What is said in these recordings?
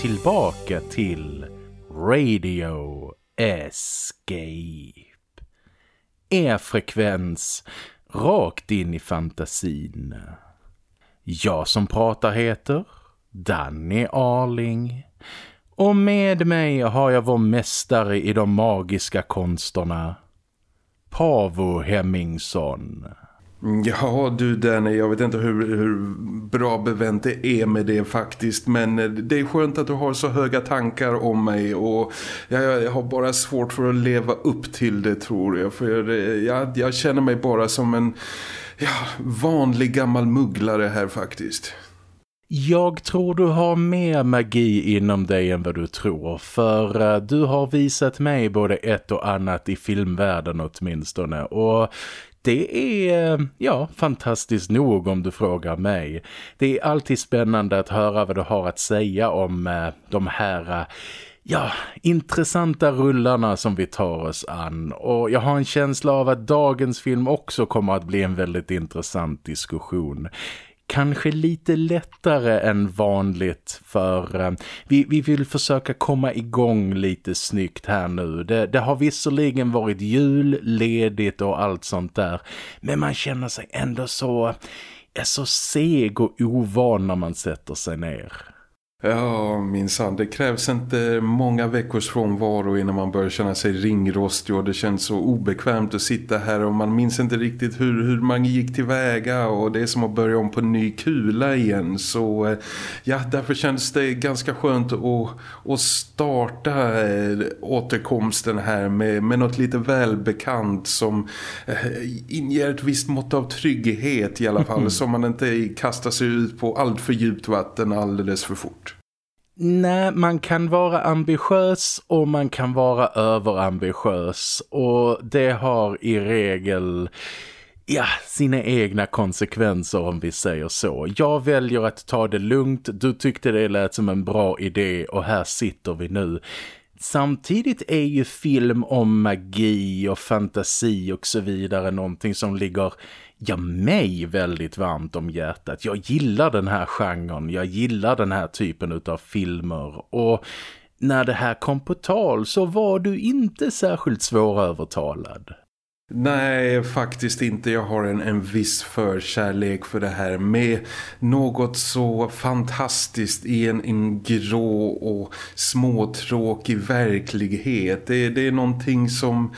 Tillbaka till Radio Escape. Er frekvens rakt in i fantasin. Jag som pratar heter Danny Arling. Och med mig har jag vår mästare i de magiska konsterna, Pavo Hemmingsson. Mm, ja du Danny, jag vet inte hur, hur bra bevänt det är med det faktiskt men eh, det är skönt att du har så höga tankar om mig och jag, jag har bara svårt för att leva upp till det tror jag för jag, jag känner mig bara som en ja, vanlig gammal mugglare här faktiskt. Jag tror du har mer magi inom dig än vad du tror för eh, du har visat mig både ett och annat i filmvärlden åtminstone och det är, eh, ja, fantastiskt nog om du frågar mig. Det är alltid spännande att höra vad du har att säga om eh, de här... Eh, ja, intressanta rullarna som vi tar oss an. Och jag har en känsla av att dagens film också kommer att bli en väldigt intressant diskussion kanske lite lättare än vanligt för eh, vi, vi vill försöka komma igång lite snyggt här nu. Det, det har visserligen varit jul, ledigt och allt sånt där men man känner sig ändå så, är så seg och ovan när man sätter sig ner. Ja, minsann. Det krävs inte många veckors frånvaro innan man börjar känna sig ringrostig och det känns så obekvämt att sitta här och man minns inte riktigt hur, hur man gick tillväga och det är som att börja om på ny kula igen. Så eh, ja, därför känns det ganska skönt att, att starta äh, återkomsten här med, med något lite välbekant som äh, inger ett visst mått av trygghet i alla fall mm. så man inte kastar sig ut på allt för djupt vatten alldeles för fort. Nej, man kan vara ambitiös och man kan vara överambitiös och det har i regel ja, sina egna konsekvenser om vi säger så. Jag väljer att ta det lugnt, du tyckte det lät som en bra idé och här sitter vi nu. Samtidigt är ju film om magi och fantasi och så vidare någonting som ligger ja, mig väldigt varmt om hjärtat. Jag gillar den här genren, jag gillar den här typen av filmer och när det här kom på tal så var du inte särskilt svårövertalad. Nej, faktiskt inte. Jag har en, en viss förkärlek för det här med något så fantastiskt i en, en grå och småtråkig verklighet. Det, det är någonting som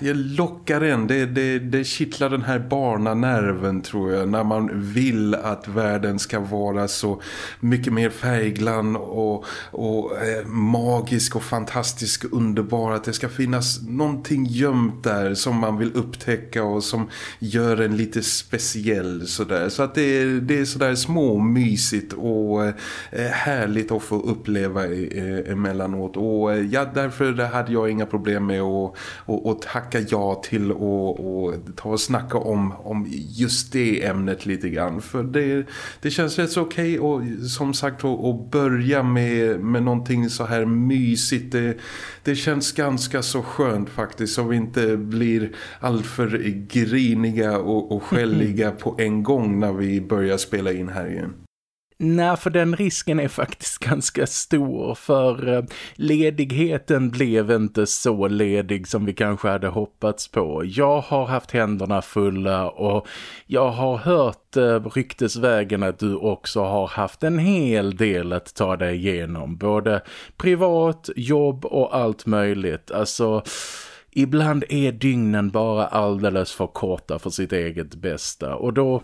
jag lockar en. Det, det, det kittlar den här barnanerven tror jag när man vill att världen ska vara så mycket mer färgglann och, och eh, magisk och fantastisk och underbar. Att det ska finnas någonting gömt där som man vill vill upptäcka och som gör en lite speciell sådär. Så att det är, det är sådär små mysigt och eh, härligt att få uppleva eh, emellanåt. Och eh, ja, därför hade jag inga problem med att, att, att tacka ja till och, och ta och snacka om, om just det ämnet lite grann. För det, det känns rätt så okej okay och som sagt att, att börja med, med någonting så här mysigt. Det, det känns ganska så skönt faktiskt så vi inte blir alltför griniga och, och skälliga på en gång när vi börjar spela in här igen. Nej, för den risken är faktiskt ganska stor för eh, ledigheten blev inte så ledig som vi kanske hade hoppats på. Jag har haft händerna fulla och jag har hört eh, ryktesvägen att du också har haft en hel del att ta dig igenom. Både privat, jobb och allt möjligt. Alltså ibland är dygnen bara alldeles för korta för sitt eget bästa. Och då,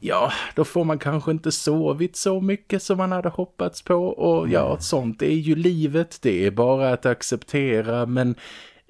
ja, då får man kanske inte sovit så mycket som man hade hoppats på. Och ja, sånt är ju livet, det är bara att acceptera. Men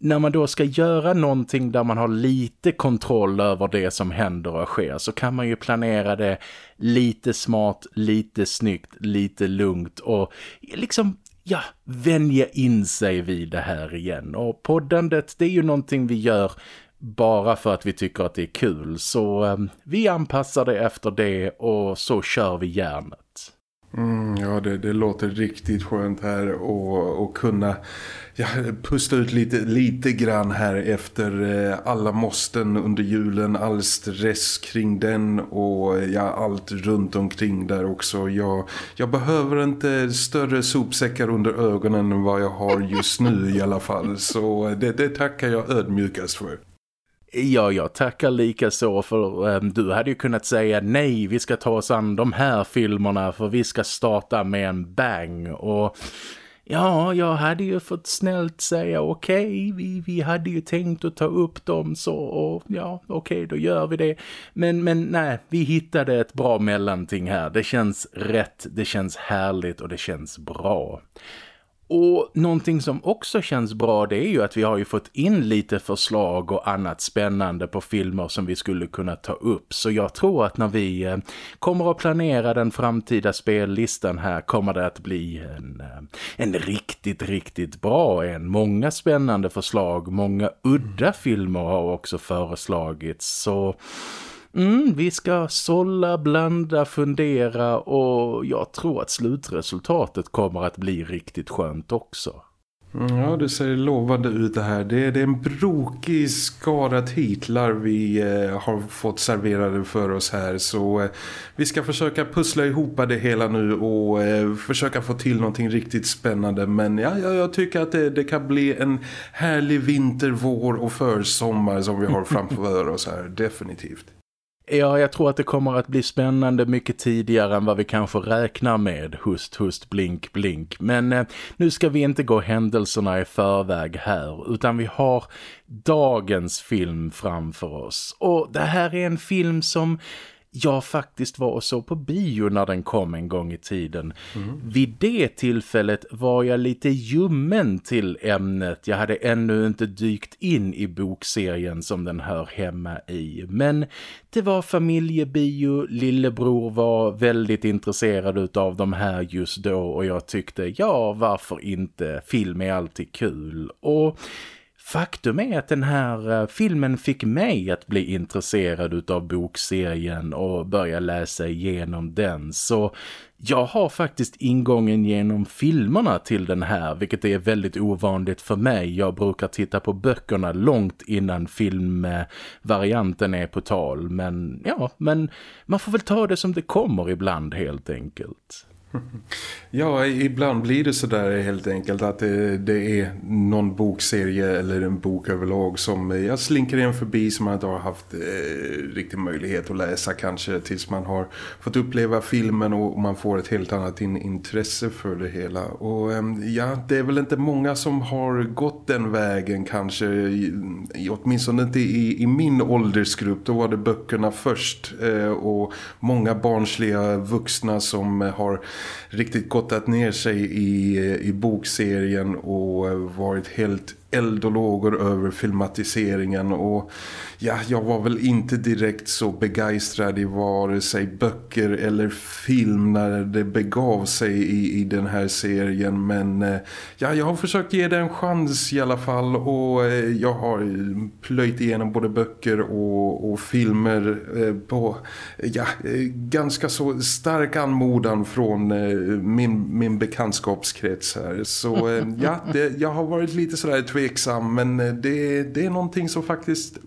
när man då ska göra någonting där man har lite kontroll över det som händer och sker så kan man ju planera det lite smart, lite snyggt, lite lugnt. Och liksom ja, vänja in sig vid det här igen. Och poddandet, det är ju någonting vi gör bara för att vi tycker att det är kul. Så eh, vi anpassar det efter det och så kör vi järnet. Mm, ja, det, det låter riktigt skönt här och, och kunna ja, pusta ut lite, lite grann här efter eh, alla måsten under julen, all stress kring den och ja, allt runt omkring där också. Jag, jag behöver inte större sopsäckar under ögonen än vad jag har just nu i alla fall. Så det, det tackar jag ödmjukast för. Ja, jag tackar lika så för um, du hade ju kunnat säga nej, vi ska ta oss an de här filmerna för vi ska starta med en bang och ja, jag hade ju fått snällt säga okej, okay, vi, vi hade ju tänkt att ta upp dem så och ja, okej, okay, då gör vi det. Men, men nej, vi hittade ett bra mellanting här. Det känns rätt, det känns härligt och det känns bra. Och någonting som också känns bra det är ju att vi har ju fått in lite förslag och annat spännande på filmer som vi skulle kunna ta upp. Så jag tror att när vi eh, kommer att planera den framtida spellistan här kommer det att bli en, eh, en riktigt, riktigt bra en. Många spännande förslag, många udda filmer har också föreslagits. Så Mm, vi ska sålla, blanda, fundera och jag tror att slutresultatet kommer att bli riktigt skönt också. Mm, ja, det ser lovande ut det här. Det är, det är en brokig skara titlar vi eh, har fått serverade för oss här. Så eh, vi ska försöka pussla ihop det hela nu och eh, försöka få till någonting riktigt spännande. Men ja, ja jag tycker att det, det, kan bli en härlig vinter, vår och försommar som vi har framför oss här. Definitivt. Ja, jag tror att det kommer att bli spännande mycket tidigare än vad vi kanske räknar med. Hust, hust, blink, blink. Men eh, nu ska vi inte gå händelserna i förväg här. Utan vi har dagens film framför oss. Och det här är en film som jag faktiskt var och såg på bio när den kom en gång i tiden. Mm. Vid det tillfället var jag lite ljummen till ämnet. Jag hade ännu inte dykt in i bokserien som den hör hemma i. Men det var familjebio, lillebror var väldigt intresserad av de här just då och jag tyckte, ja varför inte? Film är alltid kul. Och Faktum är att den här eh, filmen fick mig att bli intresserad av bokserien och börja läsa igenom den. Så jag har faktiskt ingången genom filmerna till den här, vilket är väldigt ovanligt för mig. Jag brukar titta på böckerna långt innan filmvarianten är på tal. Men ja, men man får väl ta det som det kommer ibland helt enkelt. Ja, ibland blir det så där helt enkelt att det, det, är någon bokserie eller en bok överlag som jag slinker in förbi som man inte har haft eh, riktig möjlighet att läsa kanske tills man har fått uppleva filmen och man får ett helt annat in, intresse för det hela. Och eh, ja, det är väl inte många som har gått den vägen kanske, i, åtminstone inte i, i min åldersgrupp. Då var det böckerna först eh, och många barnsliga vuxna som har riktigt gottat ner sig i, eh, i bokserien och eh, varit helt eld och lågor över filmatiseringen och ja, jag var väl inte direkt så begeistrad i vare sig böcker eller film när det begav sig i, i den här serien men eh, ja, jag har försökt ge det en chans i alla fall och eh, jag har plöjt igenom både böcker och, och filmer eh, på ja, ganska så stark anmodan från min, min bekantskapskrets här. Så ja, det, jag har varit lite sådär tveksam men eh, det, det är någonting som faktiskt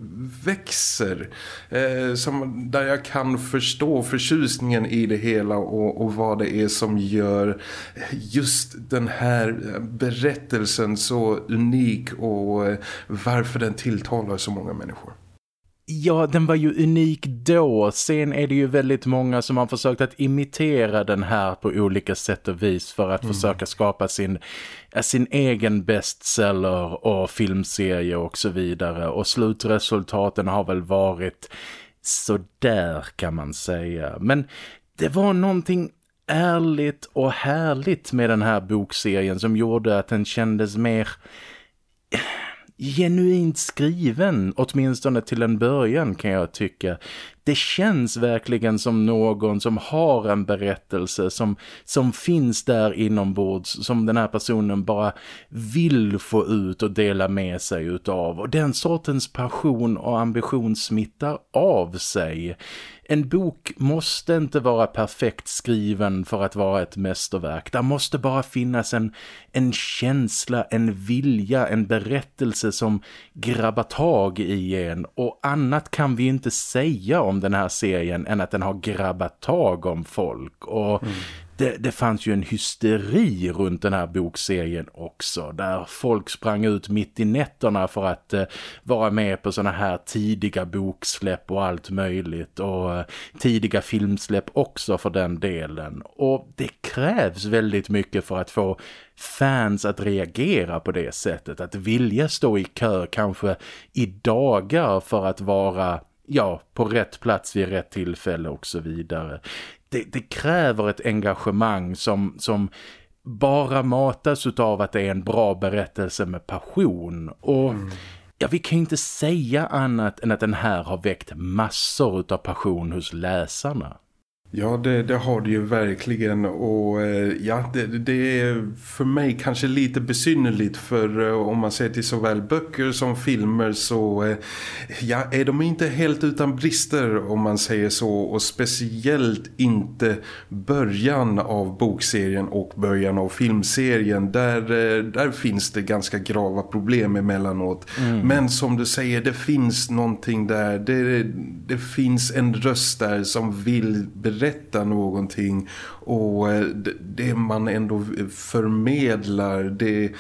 växer. Eh, som, där jag kan förstå förtjusningen i det hela och, och vad det är som gör just den här berättelsen så unik och eh, varför den tilltalar så många människor. Ja, den var ju unik då. Sen är det ju väldigt många som har försökt att imitera den här på olika sätt och vis för att mm. försöka skapa sin, sin egen bestseller och filmserie och så vidare. Och slutresultaten har väl varit så där kan man säga. Men det var någonting ärligt och härligt med den här bokserien som gjorde att den kändes mer genuint skriven, åtminstone till en början kan jag tycka. Det känns verkligen som någon som har en berättelse som, som finns där inombords, som den här personen bara vill få ut och dela med sig utav. Och den sortens passion och ambition smittar av sig. En bok måste inte vara perfekt skriven för att vara ett mästerverk. Där måste bara finnas en, en känsla, en vilja, en berättelse som grabbar tag i en. Och annat kan vi inte säga om den här serien än att den har grabbat tag om folk. Och mm det, det fanns ju en hysteri runt den här bokserien också där folk sprang ut mitt i nätterna för att eh, vara med på såna här tidiga boksläpp och allt möjligt och eh, tidiga filmsläpp också för den delen. Och det krävs väldigt mycket för att få fans att reagera på det sättet att vilja stå i kö kanske i dagar för att vara ja, på rätt plats vid rätt tillfälle och så vidare det, det kräver ett engagemang som, som bara matas av att det är en bra berättelse med passion. Och mm. ja, vi kan inte säga annat än att den här har väckt massor av passion hos läsarna. Ja, det, det, har det ju verkligen. Och eh, ja, det, det, är för mig kanske lite besynnerligt för eh, om man ser till såväl böcker som filmer så eh, ja, är de inte helt utan brister om man säger så. Och speciellt inte början av bokserien och början av filmserien. Där, där finns det ganska grava problem emellanåt. Mm. men som du säger, det finns någonting där. Det, det finns en röst där som vill berätta berätta någonting och eh, det man ändå förmedlar det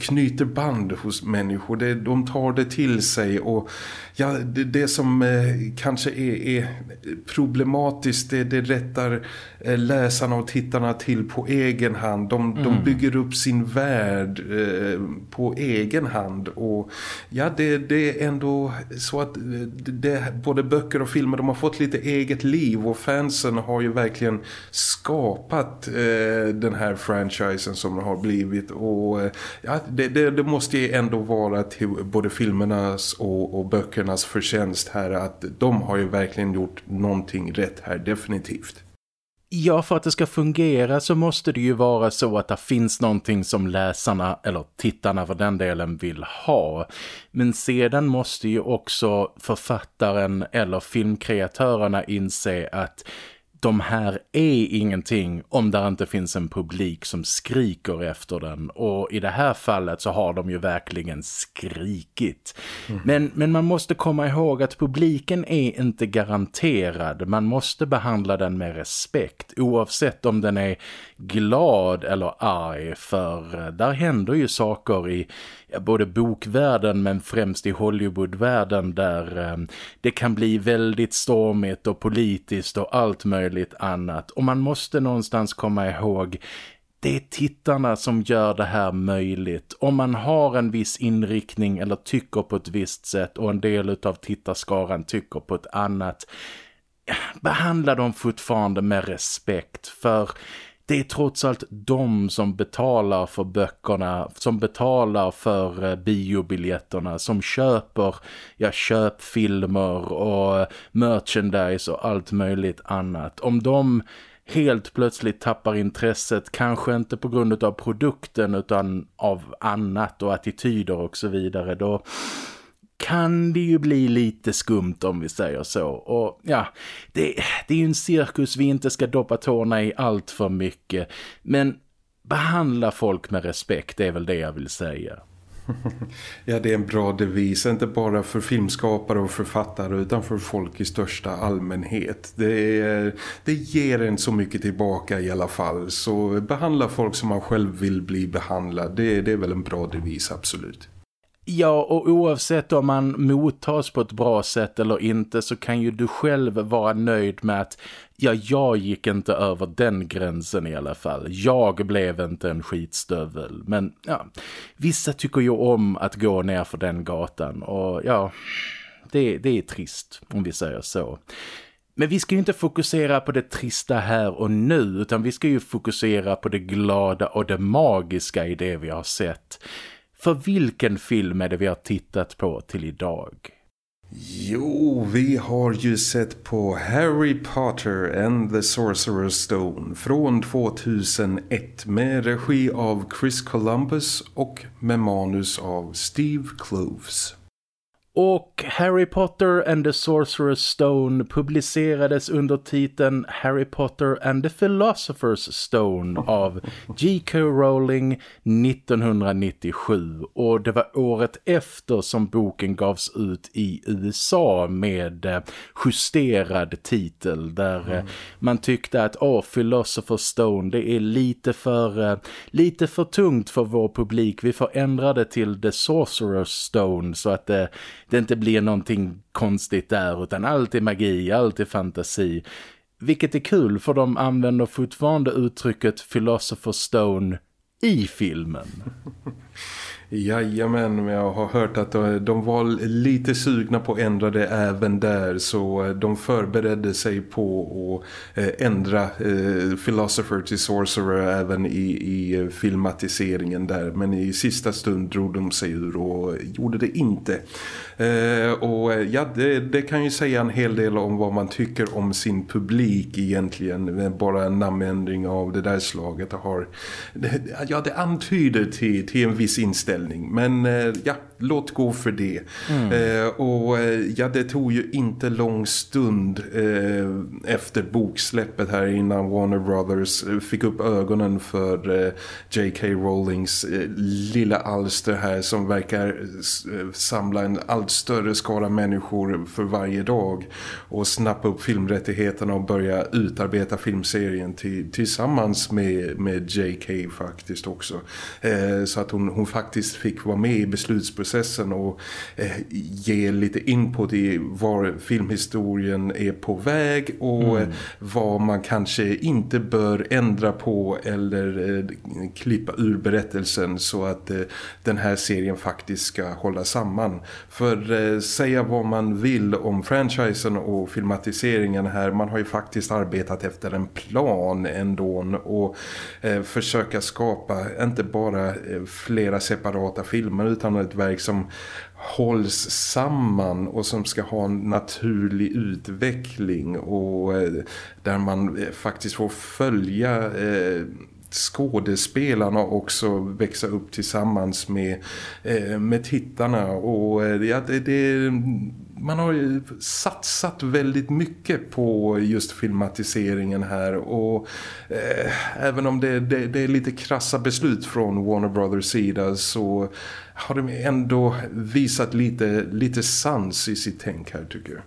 knyter band hos människor. Det, de tar det till sig och ja, det, det som eh, kanske är, är problematiskt det, det rättar eh, läsarna och tittarna till på egen hand. De, mm. de bygger upp sin värld på egen hand och ja, det, det är ändå så att det, både böcker och filmer de har fått lite eget liv och fansen har ju verkligen skapat eh, den här franchisen som har blivit och eh, ja, det, det, det, måste ju ändå vara till både filmernas och, och böckernas förtjänst här att de har ju verkligen gjort någonting rätt här, definitivt. Ja, för att det ska fungera så måste det ju vara så att det finns någonting som läsarna, eller tittarna för den delen, vill ha. Men sedan måste ju också författaren eller filmkreatörerna inse att de här är ingenting om där inte finns en publik som skriker efter den. Och i det här fallet så har de ju verkligen skrikit. Mm. Men, men man måste komma ihåg att publiken är inte garanterad. Man måste behandla den med respekt oavsett om den är glad eller arg. För eh, där händer ju saker i både bokvärlden men främst i Hollywoodvärlden där eh, det kan bli väldigt stormigt och politiskt och allt möjligt annat. Och man måste någonstans komma ihåg det är tittarna som gör det här möjligt. Om man har en viss inriktning eller tycker på ett visst sätt och en del av tittarskaran tycker på ett annat behandla dem fortfarande med respekt för det är trots allt de som betalar för böckerna, som betalar för eh, biobiljetterna, som köper ja, köpfilmer och eh, merchandise och allt möjligt annat. Om de helt plötsligt tappar intresset, kanske inte på grund av produkten utan av annat och attityder och så vidare, då kan det ju bli lite skumt om vi säger så. Och ja, det, det är ju en cirkus vi inte ska doppa tårna i allt för mycket. Men behandla folk med respekt är väl det jag vill säga. Ja, det är en bra devis, inte bara för filmskapare och författare utan för folk i största allmänhet. Det, är, det ger en så mycket tillbaka i alla fall, så behandla folk som man själv vill bli behandlad, det, det är väl en bra devis, absolut. Ja, och oavsett om man mottas på ett bra sätt eller inte så kan ju du själv vara nöjd med att ja, jag gick inte över den gränsen i alla fall. Jag blev inte en skitstövel. Men ja, vissa tycker ju om att gå ner för den gatan och ja, det, det är trist om vi säger så. Men vi ska ju inte fokusera på det trista här och nu utan vi ska ju fokusera på det glada och det magiska i det vi har sett. För vilken film är det vi har tittat på till idag? Jo, vi har ju sett på Harry Potter and the Sorcerer's Stone från 2001 med regi av Chris Columbus och med manus av Steve Kloves. Och Harry Potter and the Sorcerer's Stone publicerades under titeln Harry Potter and the Philosopher's Stone av J.K. Rowling 1997 och det var året efter som boken gavs ut i USA med eh, justerad titel där mm. man tyckte att oh, Philosopher's Stone det är lite för, eh, lite för tungt för vår publik. Vi får ändra det till The Sorcerer's Stone så att det det inte blir någonting konstigt där utan allt är magi, allt är fantasi. Vilket är kul för de använder fortfarande uttrycket Philosopher's Stone i filmen. Jajamän, men jag har hört att eh, de var lite sugna på att ändra det även där så eh, de förberedde sig på att eh, ändra Philosopher till Sorcerer även i, i filmatiseringen där men i sista stund drog de sig ur och gjorde det inte. Och ja, det, det, kan ju säga en hel del om vad man tycker om sin publik egentligen. Bara en namnändring av det där slaget har, ja det antyder till, till en viss inställning. Men eh, ja, låt gå för det. Mm. Eh, och eh, ja, det tog ju inte lång stund eh, efter boksläppet här innan Warner Brothers eh, fick upp ögonen för eh, J.K. Rowlings eh, lilla alster här som verkar samla en allt större skala människor för varje dag och snappa upp filmrättigheterna och börja utarbeta filmserien till, tillsammans med, med J.K. faktiskt också. så att hon, hon faktiskt fick vara med i beslutsprocessen processen och eh, ge lite input i var filmhistorien är på väg och mm. vad man kanske inte bör ändra på eller eh, klippa ur berättelsen så att eh, den här serien faktiskt ska hålla samman. För eh, säga vad man vill om franchisen och filmatiseringen här, man har ju faktiskt arbetat efter en plan ändå och eh, försöka skapa inte bara eh, flera separata filmer utan ett verk som hålls samman och som ska ha en naturlig utveckling och eh, där man eh, faktiskt får följa eh, skådespelarna också växa upp tillsammans med, eh, med tittarna och eh, ja, det, det man har ju satsat väldigt mycket på just filmatiseringen här och eh, även om det, det, det, är lite krassa beslut från Warner Brothers sida så har de ändå visat lite, lite sans i sitt tänk här tycker jag.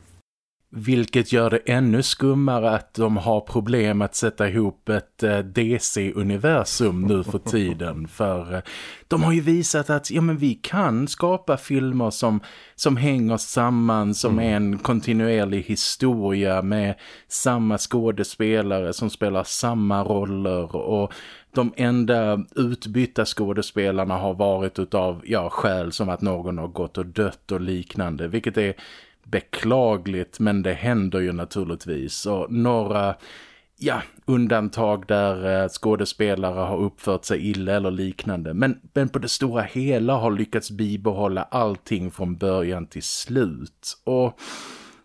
Vilket gör det ännu skummare att de har problem att sätta ihop ett eh, DC-universum nu för tiden. För eh, de har ju visat att ja, men vi kan skapa filmer som, som hänger samman som mm. en kontinuerlig historia med samma skådespelare som spelar samma roller och de enda utbytta skådespelarna har varit utav ja, skäl som att någon har gått och dött och liknande. Vilket är beklagligt men det händer ju naturligtvis. Och några ja, undantag där eh, skådespelare har uppfört sig illa eller liknande. Men, men på det stora hela har lyckats bibehålla allting från början till slut. Och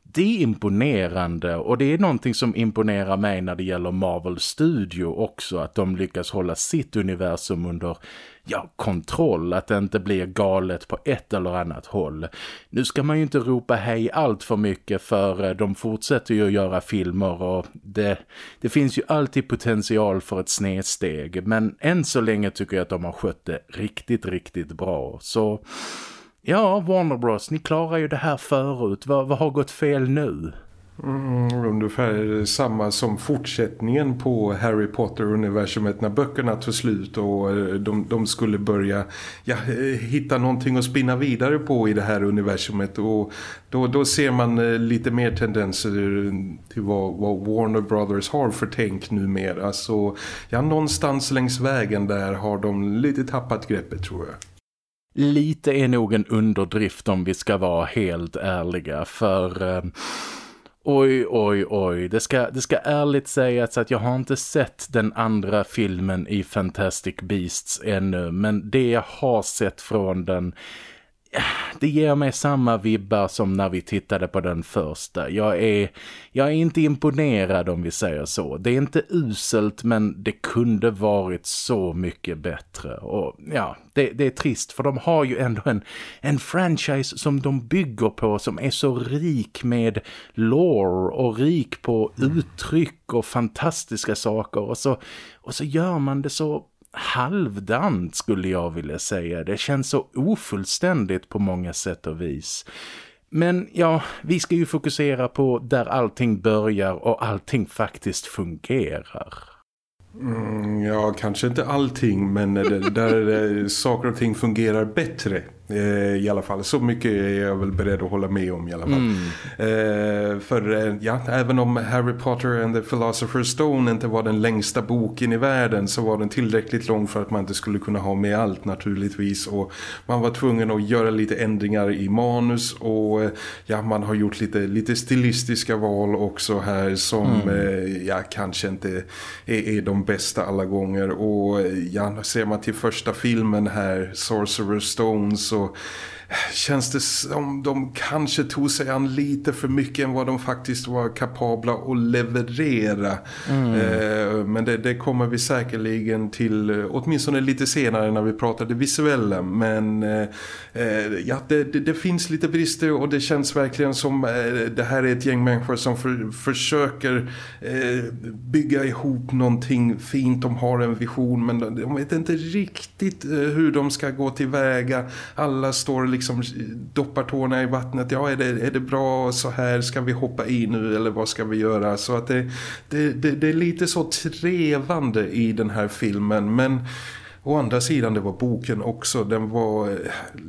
det är imponerande och det är någonting som imponerar mig när det gäller Marvel Studio också. Att de lyckas hålla sitt universum under ja, kontroll. Att det inte blir galet på ett eller annat håll. Nu ska man ju inte ropa hej allt för mycket för eh, de fortsätter ju att göra filmer och det, det finns ju alltid potential för ett snedsteg. Men än så länge tycker jag att de har skött det riktigt, riktigt bra. Så Ja, Warner Bros, ni klarar ju det här förut. Vad, vad har gått fel nu? Mm, ungefär samma som fortsättningen på Harry Potter-universumet när böckerna tog slut och eh, de, de, skulle börja ja, eh, hitta någonting att spinna vidare på i det här universumet och då, då ser man eh, lite mer tendenser till vad, vad Warner Brothers har för tänk numera så ja, någonstans längs vägen där har de lite tappat greppet tror jag. Lite är nog en underdrift om vi ska vara helt ärliga för... Eh, oj, oj, oj. Det ska, det ska ärligt sägas att jag har inte sett den andra filmen i Fantastic Beasts ännu. Men det jag har sett från den det ger mig samma vibbar som när vi tittade på den första. Jag är, jag är inte imponerad om vi säger så. Det är inte uselt men det kunde varit så mycket bättre. Och ja, det, det är trist för de har ju ändå en, en franchise som de bygger på som är så rik med lore och rik på uttryck och fantastiska saker. Och så, och så gör man det så halvdant skulle jag vilja säga. Det känns så ofullständigt på många sätt och vis. Men ja, vi ska ju fokusera på där allting börjar och allting faktiskt fungerar. Mm, ja, kanske inte allting men där saker och ting fungerar bättre i alla fall. Så mycket är jag väl beredd att hålla med om i alla fall. Mm. Eh, för eh, ja, även om Harry Potter and the Philosopher's Stone inte var den längsta boken i världen så var den tillräckligt lång för att man inte skulle kunna ha med allt naturligtvis. Och man var tvungen att göra lite ändringar i manus och ja, man har gjort lite, lite stilistiska val också här som mm. ja, kanske inte är, är de bästa alla gånger. Och ja, ser man till första filmen här, Sorcerer's Stone så so känns det som de kanske tog sig an lite för mycket än vad de faktiskt var kapabla att leverera. Mm. Eh, men det, det, kommer vi säkerligen till eh, åtminstone lite senare när vi pratar det visuella. Men eh, ja, det, det, det, finns lite brister och det känns verkligen som eh, det här är ett gäng människor som för, försöker bygga ihop någonting fint. De har en vision men de vet inte riktigt hur de ska gå tillväga. Alla står liksom liksom doppar tårna i vattnet. Ja, är det, är det bra så här? Ska vi hoppa i nu eller vad ska vi göra? Så att det, det, det, det är lite så trevande i den här filmen. Men Å andra sidan det var boken också. Den var eh,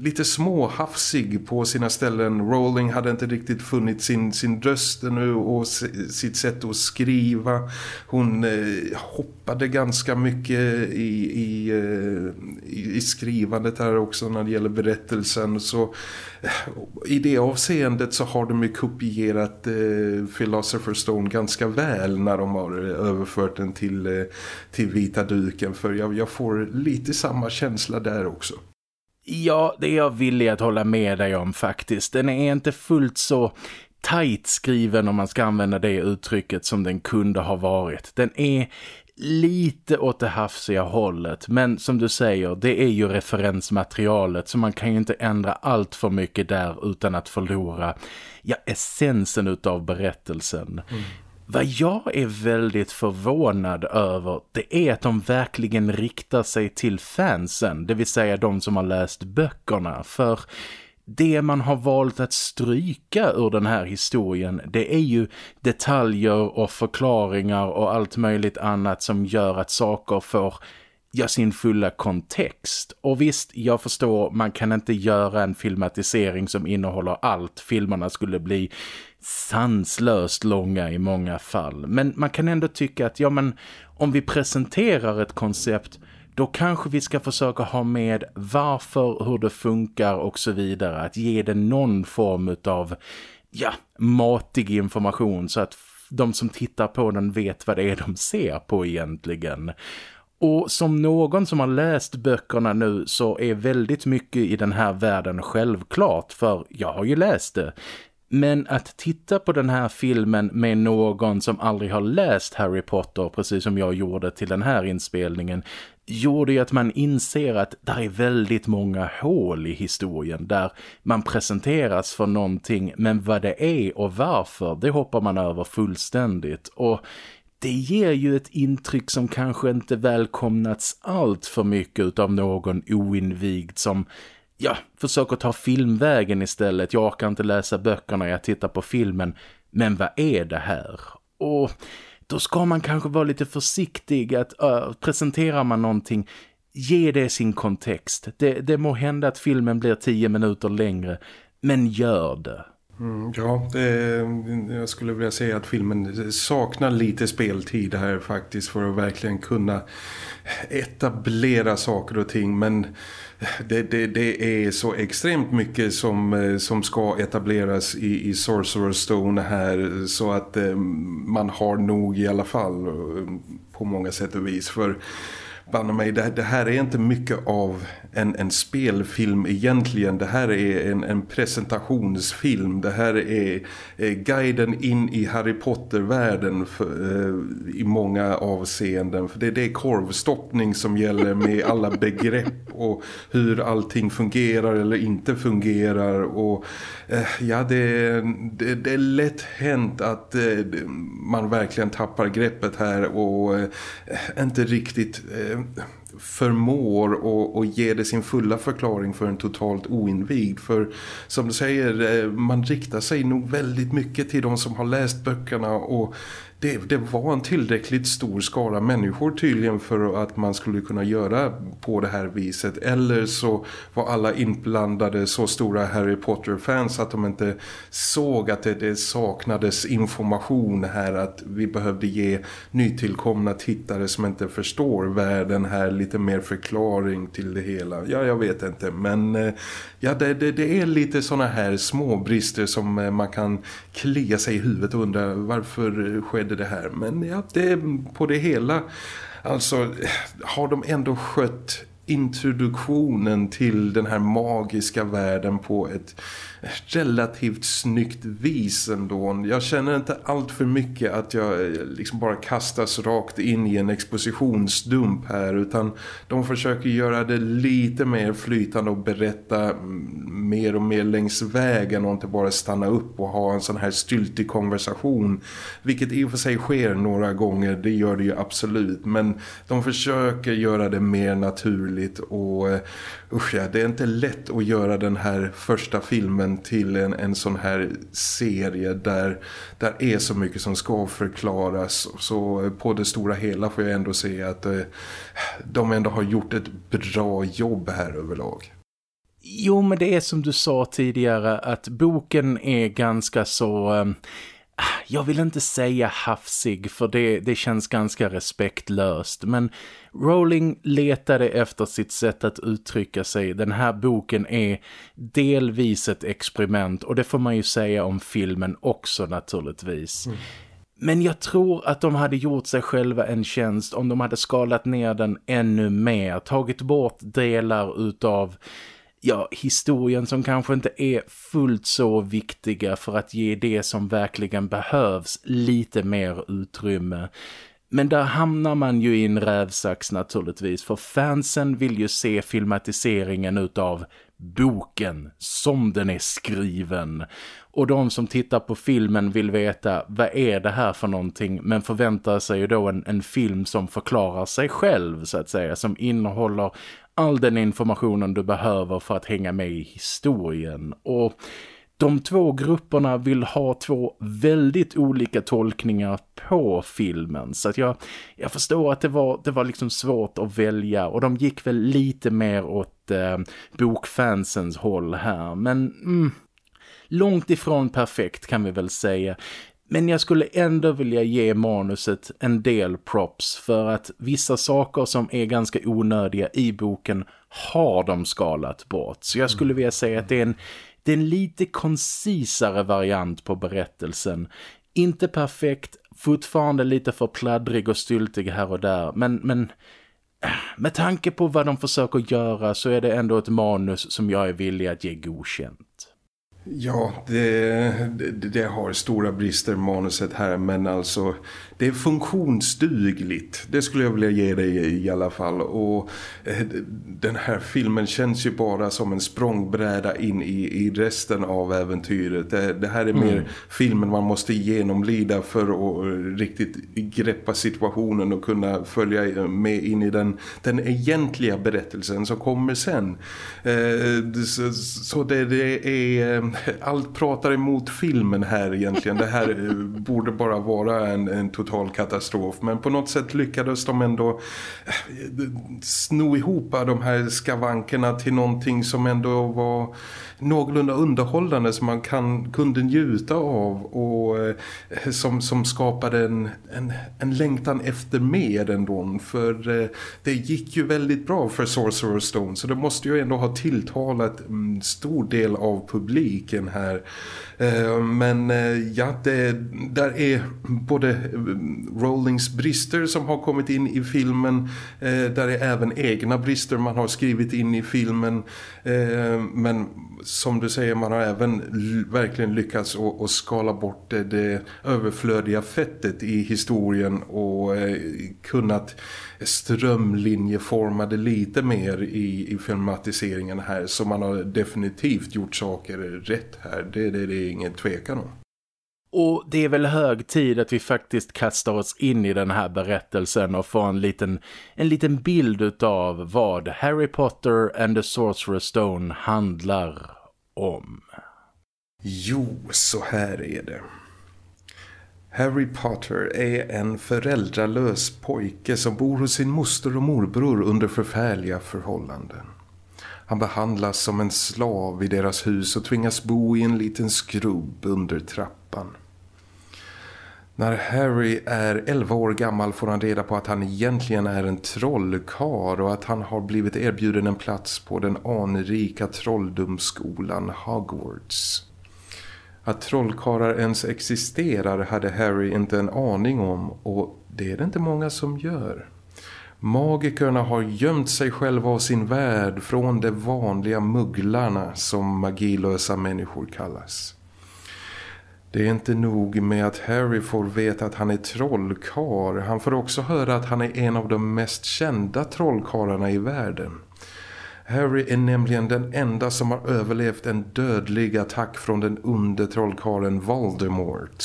lite småhafsig på sina ställen. Rowling hade inte riktigt funnit sin, sin röst nu och sitt sätt att skriva. Hon eh, hoppade ganska mycket i, i, eh, i, i skrivandet här också när det gäller berättelsen. Så i det avseendet så har de ju kopierat eh, Philosopher's Stone ganska väl när de har eh, överfört den till, eh, till vita duken för jag, jag får lite samma känsla där också. Ja, det är jag villig att hålla med dig om faktiskt. Den är inte fullt så tight skriven om man ska använda det uttrycket som den kunde ha varit. Den är lite åt det hafsiga hållet men som du säger, det är ju referensmaterialet så man kan ju inte ändra allt för mycket där utan att förlora ja, essensen utav berättelsen. Mm. Vad jag är väldigt förvånad över det är att de verkligen riktar sig till fansen, det vill säga de som har läst böckerna för det man har valt att stryka ur den här historien det är ju detaljer och förklaringar och allt möjligt annat som gör att saker får ja, sin fulla kontext. Och visst, jag förstår, man kan inte göra en filmatisering som innehåller allt. Filmerna skulle bli sanslöst långa i många fall. Men man kan ändå tycka att, ja men, om vi presenterar ett koncept då kanske vi ska försöka ha med varför, hur det funkar och så vidare. Att ge det någon form av ja, matig information så att de som tittar på den vet vad det är de ser på egentligen. Och som någon som har läst böckerna nu så är väldigt mycket i den här världen självklart för jag har ju läst det. Men att titta på den här filmen med någon som aldrig har läst Harry Potter precis som jag gjorde till den här inspelningen gjorde ju att man inser att det är väldigt många hål i historien där man presenteras för någonting men vad det är och varför det hoppar man över fullständigt och det ger ju ett intryck som kanske inte välkomnats allt för mycket av någon oinvigd som ja, försöker ta filmvägen istället. Jag orkar inte läsa böckerna, jag tittar på filmen. Men vad är det här? Och då ska man kanske vara lite försiktig att uh, presenterar man någonting ge det sin kontext. Det, det må hända att filmen blir tio minuter längre, men gör det. Mm, ja, det, jag skulle vilja säga att filmen saknar lite speltid här faktiskt för att verkligen kunna etablera saker och ting. Men det, det, det är så extremt mycket som, eh, som ska etableras i, i Sorcerer's Stone här så att eh, man har nog i alla fall eh, på många sätt och vis. För banna mig, det, det, här är inte mycket av en, en spelfilm egentligen. Det här är en, en presentationsfilm. Det här är, är guiden in i Harry Potter-världen eh, i många avseenden. För det, det är korvstoppning som gäller med alla begrepp och hur allting fungerar eller inte fungerar. Och eh, ja, det, det, det, är lätt hänt att eh, man verkligen tappar greppet här och eh, inte riktigt förmår förmår och ge det sin fulla förklaring för en totalt oinvigd. För som du säger, eh, man riktar sig nog väldigt mycket till de som har läst böckerna och det, det, var en tillräckligt stor skara människor tydligen för att man skulle kunna göra på det här viset. Eller så var alla inblandade så stora Harry Potter-fans att de inte såg att det, det, saknades information här. Att vi behövde ge nytillkomna tittare som inte förstår världen här lite mer förklaring till det hela. Ja, jag vet inte. Men eh, ja, det, det, det är lite såna här små brister som eh, man kan klia sig i huvudet och undra varför eh, skedde det här. Men ja, det är på det hela alltså har de ändå skött introduktionen till den här magiska världen på ett relativt snyggt vis ändå. Jag känner inte allt för mycket att jag eh, liksom bara kastas rakt in i en expositionsdump här utan de försöker göra det lite mer flytande och berätta mm, mer och mer längs vägen och inte bara stanna upp och ha en sån här styltig konversation. Vilket i och för sig sker några gånger, det gör det ju absolut. Men de försöker göra det mer naturligt och eh, usch ja, det är inte lätt att göra den här första filmen till en, en sån här serie där där är så mycket som ska förklaras. Så på det stora hela får jag ändå säga att eh, de ändå har gjort ett bra jobb här överlag. Jo, men det är som du sa tidigare att boken är ganska så... Eh, jag vill inte säga hafsig för det, det känns ganska respektlöst men Rowling letade efter sitt sätt att uttrycka sig. Den här boken är delvis ett experiment och det får man ju säga om filmen också naturligtvis. Mm. Men jag tror att de hade gjort sig själva en tjänst om de hade skalat ner den ännu mer. Tagit bort delar utav ja, historien som kanske inte är fullt så viktiga för att ge det som verkligen behövs lite mer utrymme. Men där hamnar man ju i en rävsax naturligtvis för fansen vill ju se filmatiseringen utav boken som den är skriven. Och de som tittar på filmen vill veta vad är det här för någonting men förväntar sig ju då en, en film som förklarar sig själv så att säga. Som innehåller all den informationen du behöver för att hänga med i historien. Och de två grupperna vill ha två väldigt olika tolkningar på filmen. Så att jag, jag förstår att det var, det var liksom svårt att välja och de gick väl lite mer åt eh, bokfansens håll här. Men mm, långt ifrån perfekt kan vi väl säga. Men jag skulle ändå vilja ge manuset en del props för att vissa saker som är ganska onödiga i boken har de skalat bort. Så jag skulle vilja säga att det är en, det är en lite koncisare variant på berättelsen. Inte perfekt, fortfarande lite för pladdrig och styltig här och där. Men, men med tanke på vad de försöker göra så är det ändå ett manus som jag är villig att ge godkänt. Ja, det, det, det, har stora brister manuset här men alltså det är funktionsdugligt. Det skulle jag vilja ge dig i alla fall. Och eh, den här filmen känns ju bara som en språngbräda in i, i resten av äventyret. Det, det här är mm. mer filmen man måste genomlida för att riktigt greppa situationen och kunna följa med in i den, den egentliga berättelsen som kommer sen. Eh, så, så det, det är eh, allt pratar emot filmen här egentligen. Det här borde bara vara en, en total katastrof. Men på något sätt lyckades de ändå eh, sno ihop de här skavankerna till någonting som ändå var någorlunda underhållande som man kan, kunde njuta av och eh, som, som skapade en, en, en längtan efter mer ändå. För eh, det gick ju väldigt bra för Sorcerer Stone så det måste ju ändå ha tilltalat en stor del av publiken här. Eh, men eh, ja, det, där är både eh, Rollings brister som har kommit in i filmen. Där är även egna brister man har skrivit in i filmen. Men som du säger, man har även verkligen lyckats att skala bort det, det överflödiga fettet i historien och kunnat strömlinjeforma det lite mer i, i filmatiseringen här. Så man har definitivt gjort saker rätt här. Det, det, det är ingen tvekan om. Och det är väl hög tid att vi faktiskt kastar oss in i den här berättelsen och får en liten, en liten bild av vad Harry Potter and the Sorcerer's Stone handlar om. Jo, så här är det. Harry Potter är en föräldralös pojke som bor hos sin moster och morbror under förfärliga förhållanden. Han behandlas som en slav i deras hus och tvingas bo i en liten skrubb under trappan. När Harry är 11 år gammal får han reda på att han egentligen är en trollkar och att han har blivit erbjuden en plats på den anrika trolldomsskolan Hogwarts. Att trollkarlar ens existerar hade Harry inte en aning om och det är det inte många som gör. Magikerna har gömt sig själva och sin värld från de vanliga mugglarna som magilösa människor kallas. Det är inte nog med att Harry får veta att han är trollkar. Han får också höra att han är en av de mest kända trollkarlarna i världen. Harry är nämligen den enda som har överlevt en dödlig attack från den onde trollkaren Voldemort.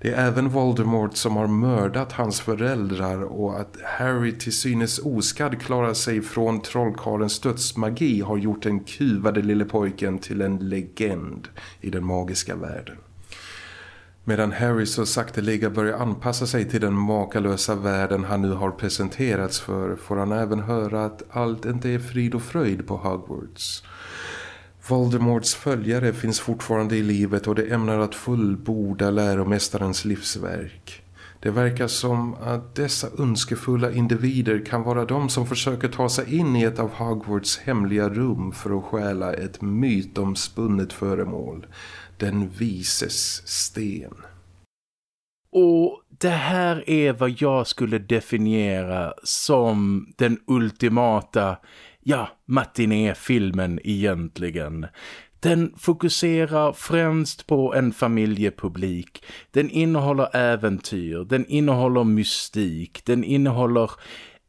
Det är även Voldemort som har mördat hans föräldrar och att Harry till synes oskadd klarar sig från trollkarlens dödsmagi har gjort den kuvade lille pojken till en legend i den magiska världen. Medan Harry så sakteliga börjar anpassa sig till den makalösa världen han nu har presenterats för får han även höra att allt inte är frid och fröjd på Hogwarts. Voldemorts följare finns fortfarande i livet och det ämnar att fullborda läromästarens livsverk. Det verkar som att dessa önskefulla individer kan vara de som försöker ta sig in i ett av Hogwarts hemliga rum för att stjäla ett mytomspunnet föremål den vises sten. Och det här är vad jag skulle definiera som den ultimata, ja, matinéfilmen egentligen. Den fokuserar främst på en familjepublik. Den innehåller äventyr, den innehåller mystik, den innehåller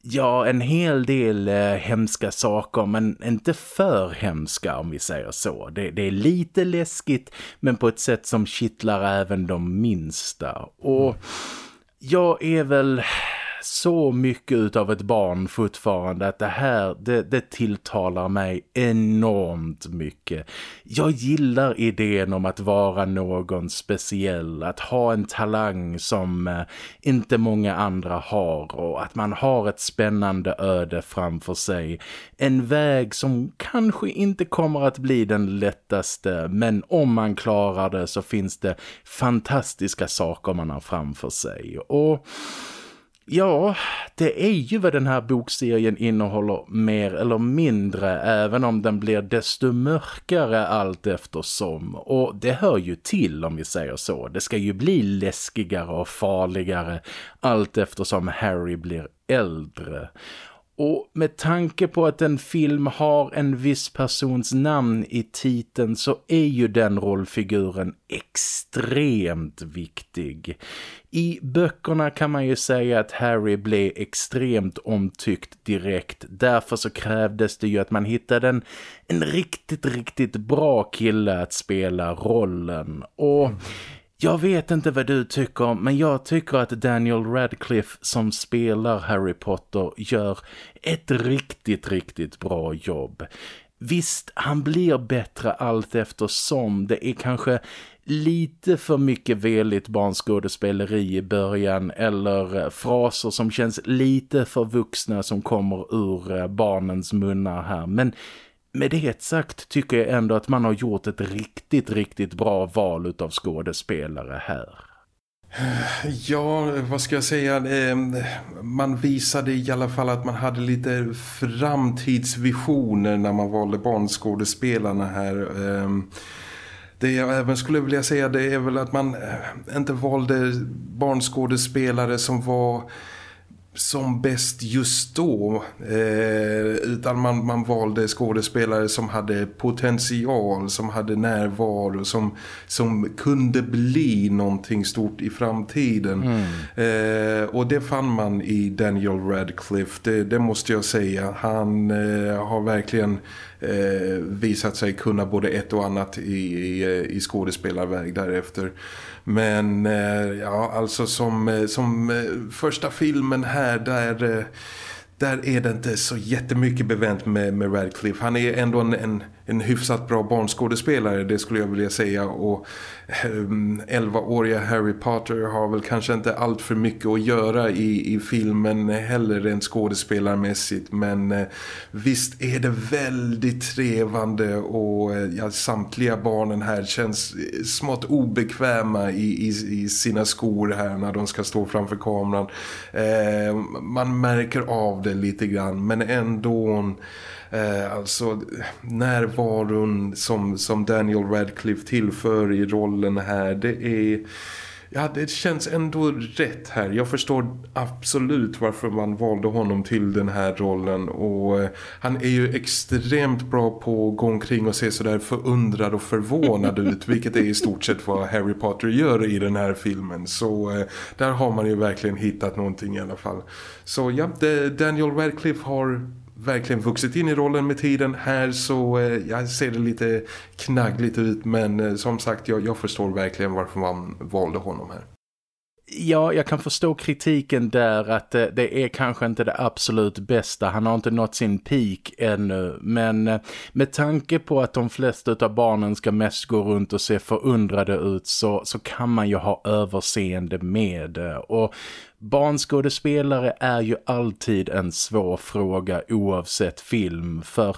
Ja, en hel del eh, hemska saker men inte för hemska om vi säger så. Det, det, är lite läskigt men på ett sätt som kittlar även de minsta. Och jag är väl så mycket av ett barn fortfarande att det här, det, det tilltalar mig enormt mycket. Jag gillar idén om att vara någon speciell, att ha en talang som eh, inte många andra har och att man har ett spännande öde framför sig. En väg som kanske inte kommer att bli den lättaste men om man klarar det så finns det fantastiska saker man har framför sig. Och Ja, det är ju vad den här bokserien innehåller mer eller mindre även om den blir desto mörkare allt eftersom. Och det hör ju till om vi säger så. Det ska ju bli läskigare och farligare allt eftersom Harry blir äldre. Och med tanke på att en film har en viss persons namn i titeln så är ju den rollfiguren extremt viktig. I böckerna kan man ju säga att Harry blev extremt omtyckt direkt. Därför så krävdes det ju att man hittade en, en riktigt, riktigt bra kille att spela rollen. Och... Mm. Jag vet inte vad du tycker men jag tycker att Daniel Radcliffe som spelar Harry Potter gör ett riktigt, riktigt bra jobb. Visst, han blir bättre allt eftersom. Det är kanske lite för mycket veligt barnskådespeleri i början eller fraser som känns lite för vuxna som kommer ur eh, barnens munnar här. Men med det sagt tycker jag ändå att man har gjort ett riktigt, riktigt bra val av skådespelare här. Ja, vad ska jag säga? Ehm, man visade i alla fall att man hade lite framtidsvisioner när man valde barnskådespelarna här. Ehm, det jag även skulle vilja säga det är väl att man eh, inte valde barnskådespelare som var som bäst just då eh, utan man, man valde skådespelare som hade potential, som hade närvaro som, som kunde bli någonting stort i framtiden mm. eh, och det fann man i Daniel Radcliffe det, det måste jag säga han eh, har verkligen eh, visat sig kunna både ett och annat i, i, i skådespelarväg därefter. Men eh, ja, alltså som, eh, som eh, första filmen här där eh, där är det inte så jättemycket bevänt med, med Radcliffe. Han är ändå en, en, en hyfsat bra barnskådespelare, det skulle jag vilja säga. Och eh, um, 11-åriga Harry Potter har väl kanske inte allt för mycket att göra i, i filmen heller rent skådespelarmässigt. Men uh, visst är det väldigt trevande och uh, ja, samtliga barnen här känns smått obekväma i, i, i, sina skor här när de ska stå framför kameran. Uh, man märker av det lite grann men ändå eh, alltså närvaron som, som Daniel Radcliffe tillför i rollen här det är ja, det känns ändå rätt här. Jag förstår absolut varför man valde honom till den här rollen. Och eh, han är ju extremt bra på att gå omkring och se sådär förundrad och förvånad ut. Vilket är i stort sett vad Harry Potter gör i den här filmen. Så eh, där har man ju verkligen hittat någonting i alla fall. Så ja, Daniel Radcliffe har verkligen vuxit in i rollen med tiden. Här så eh, jag ser det lite knaggligt ut men eh, som sagt jag, jag förstår verkligen varför man valde honom här. Ja, jag kan förstå kritiken där att eh, det är kanske inte det absolut bästa. Han har inte nått sin peak ännu. Men eh, med tanke på att de flesta av barnen ska mest gå runt och se förundrade ut så, så kan man ju ha överseende med det. Och barnskådespelare är ju alltid en svår fråga oavsett film. För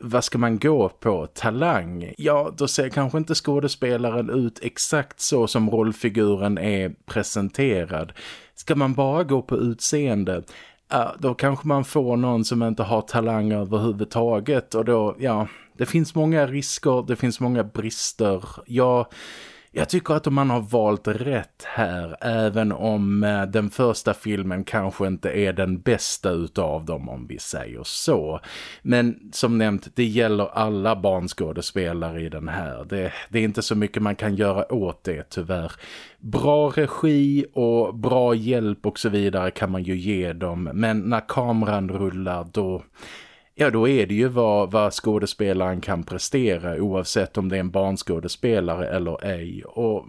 vad ska man gå på? Talang? Ja, då ser kanske inte skådespelaren ut exakt så som rollfiguren är presenterad. Ska man bara gå på utseende? Ja, då kanske man får någon som inte har talang överhuvudtaget och då, ja, det finns många risker, det finns många brister. Jag jag tycker att man har valt rätt här även om eh, den första filmen kanske inte är den bästa utav dem om vi säger så. Men som nämnt, det gäller alla barnskådespelare i den här. Det, det är inte så mycket man kan göra åt det tyvärr. Bra regi och bra hjälp och så vidare kan man ju ge dem. Men när kameran rullar då ja då är det ju vad, vad skådespelaren kan prestera oavsett om det är en barnskådespelare eller ej. Och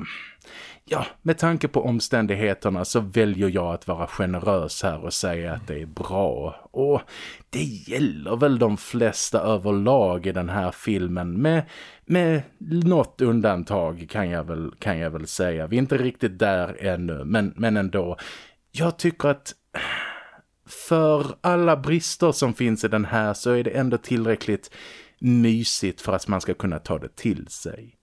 ja, med tanke på omständigheterna så väljer jag att vara generös här och säga att det är bra. Och det gäller väl de flesta överlag i den här filmen med, med något undantag kan jag, väl, kan jag väl säga. Vi är inte riktigt där ännu men, men ändå. Jag tycker att för alla brister som finns i den här så är det ändå tillräckligt mysigt för att man ska kunna ta det till sig.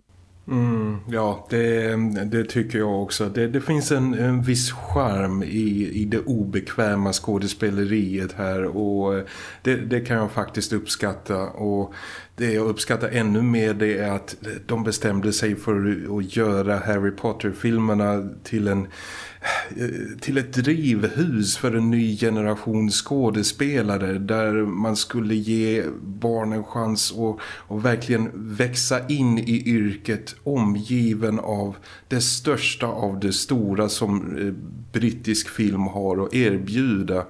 Mm, ja, det, det, tycker jag också. Det, det finns en, en viss charm i, i det obekväma skådespeleriet här och eh, det, det kan jag faktiskt uppskatta och det jag uppskattar ännu mer det är att de bestämde sig för att göra Harry Potter-filmerna till en Eh, till ett drivhus för en ny generation skådespelare där man skulle ge barnen chans att, att verkligen växa in i yrket omgiven av det största av det stora som eh, brittisk film har att erbjuda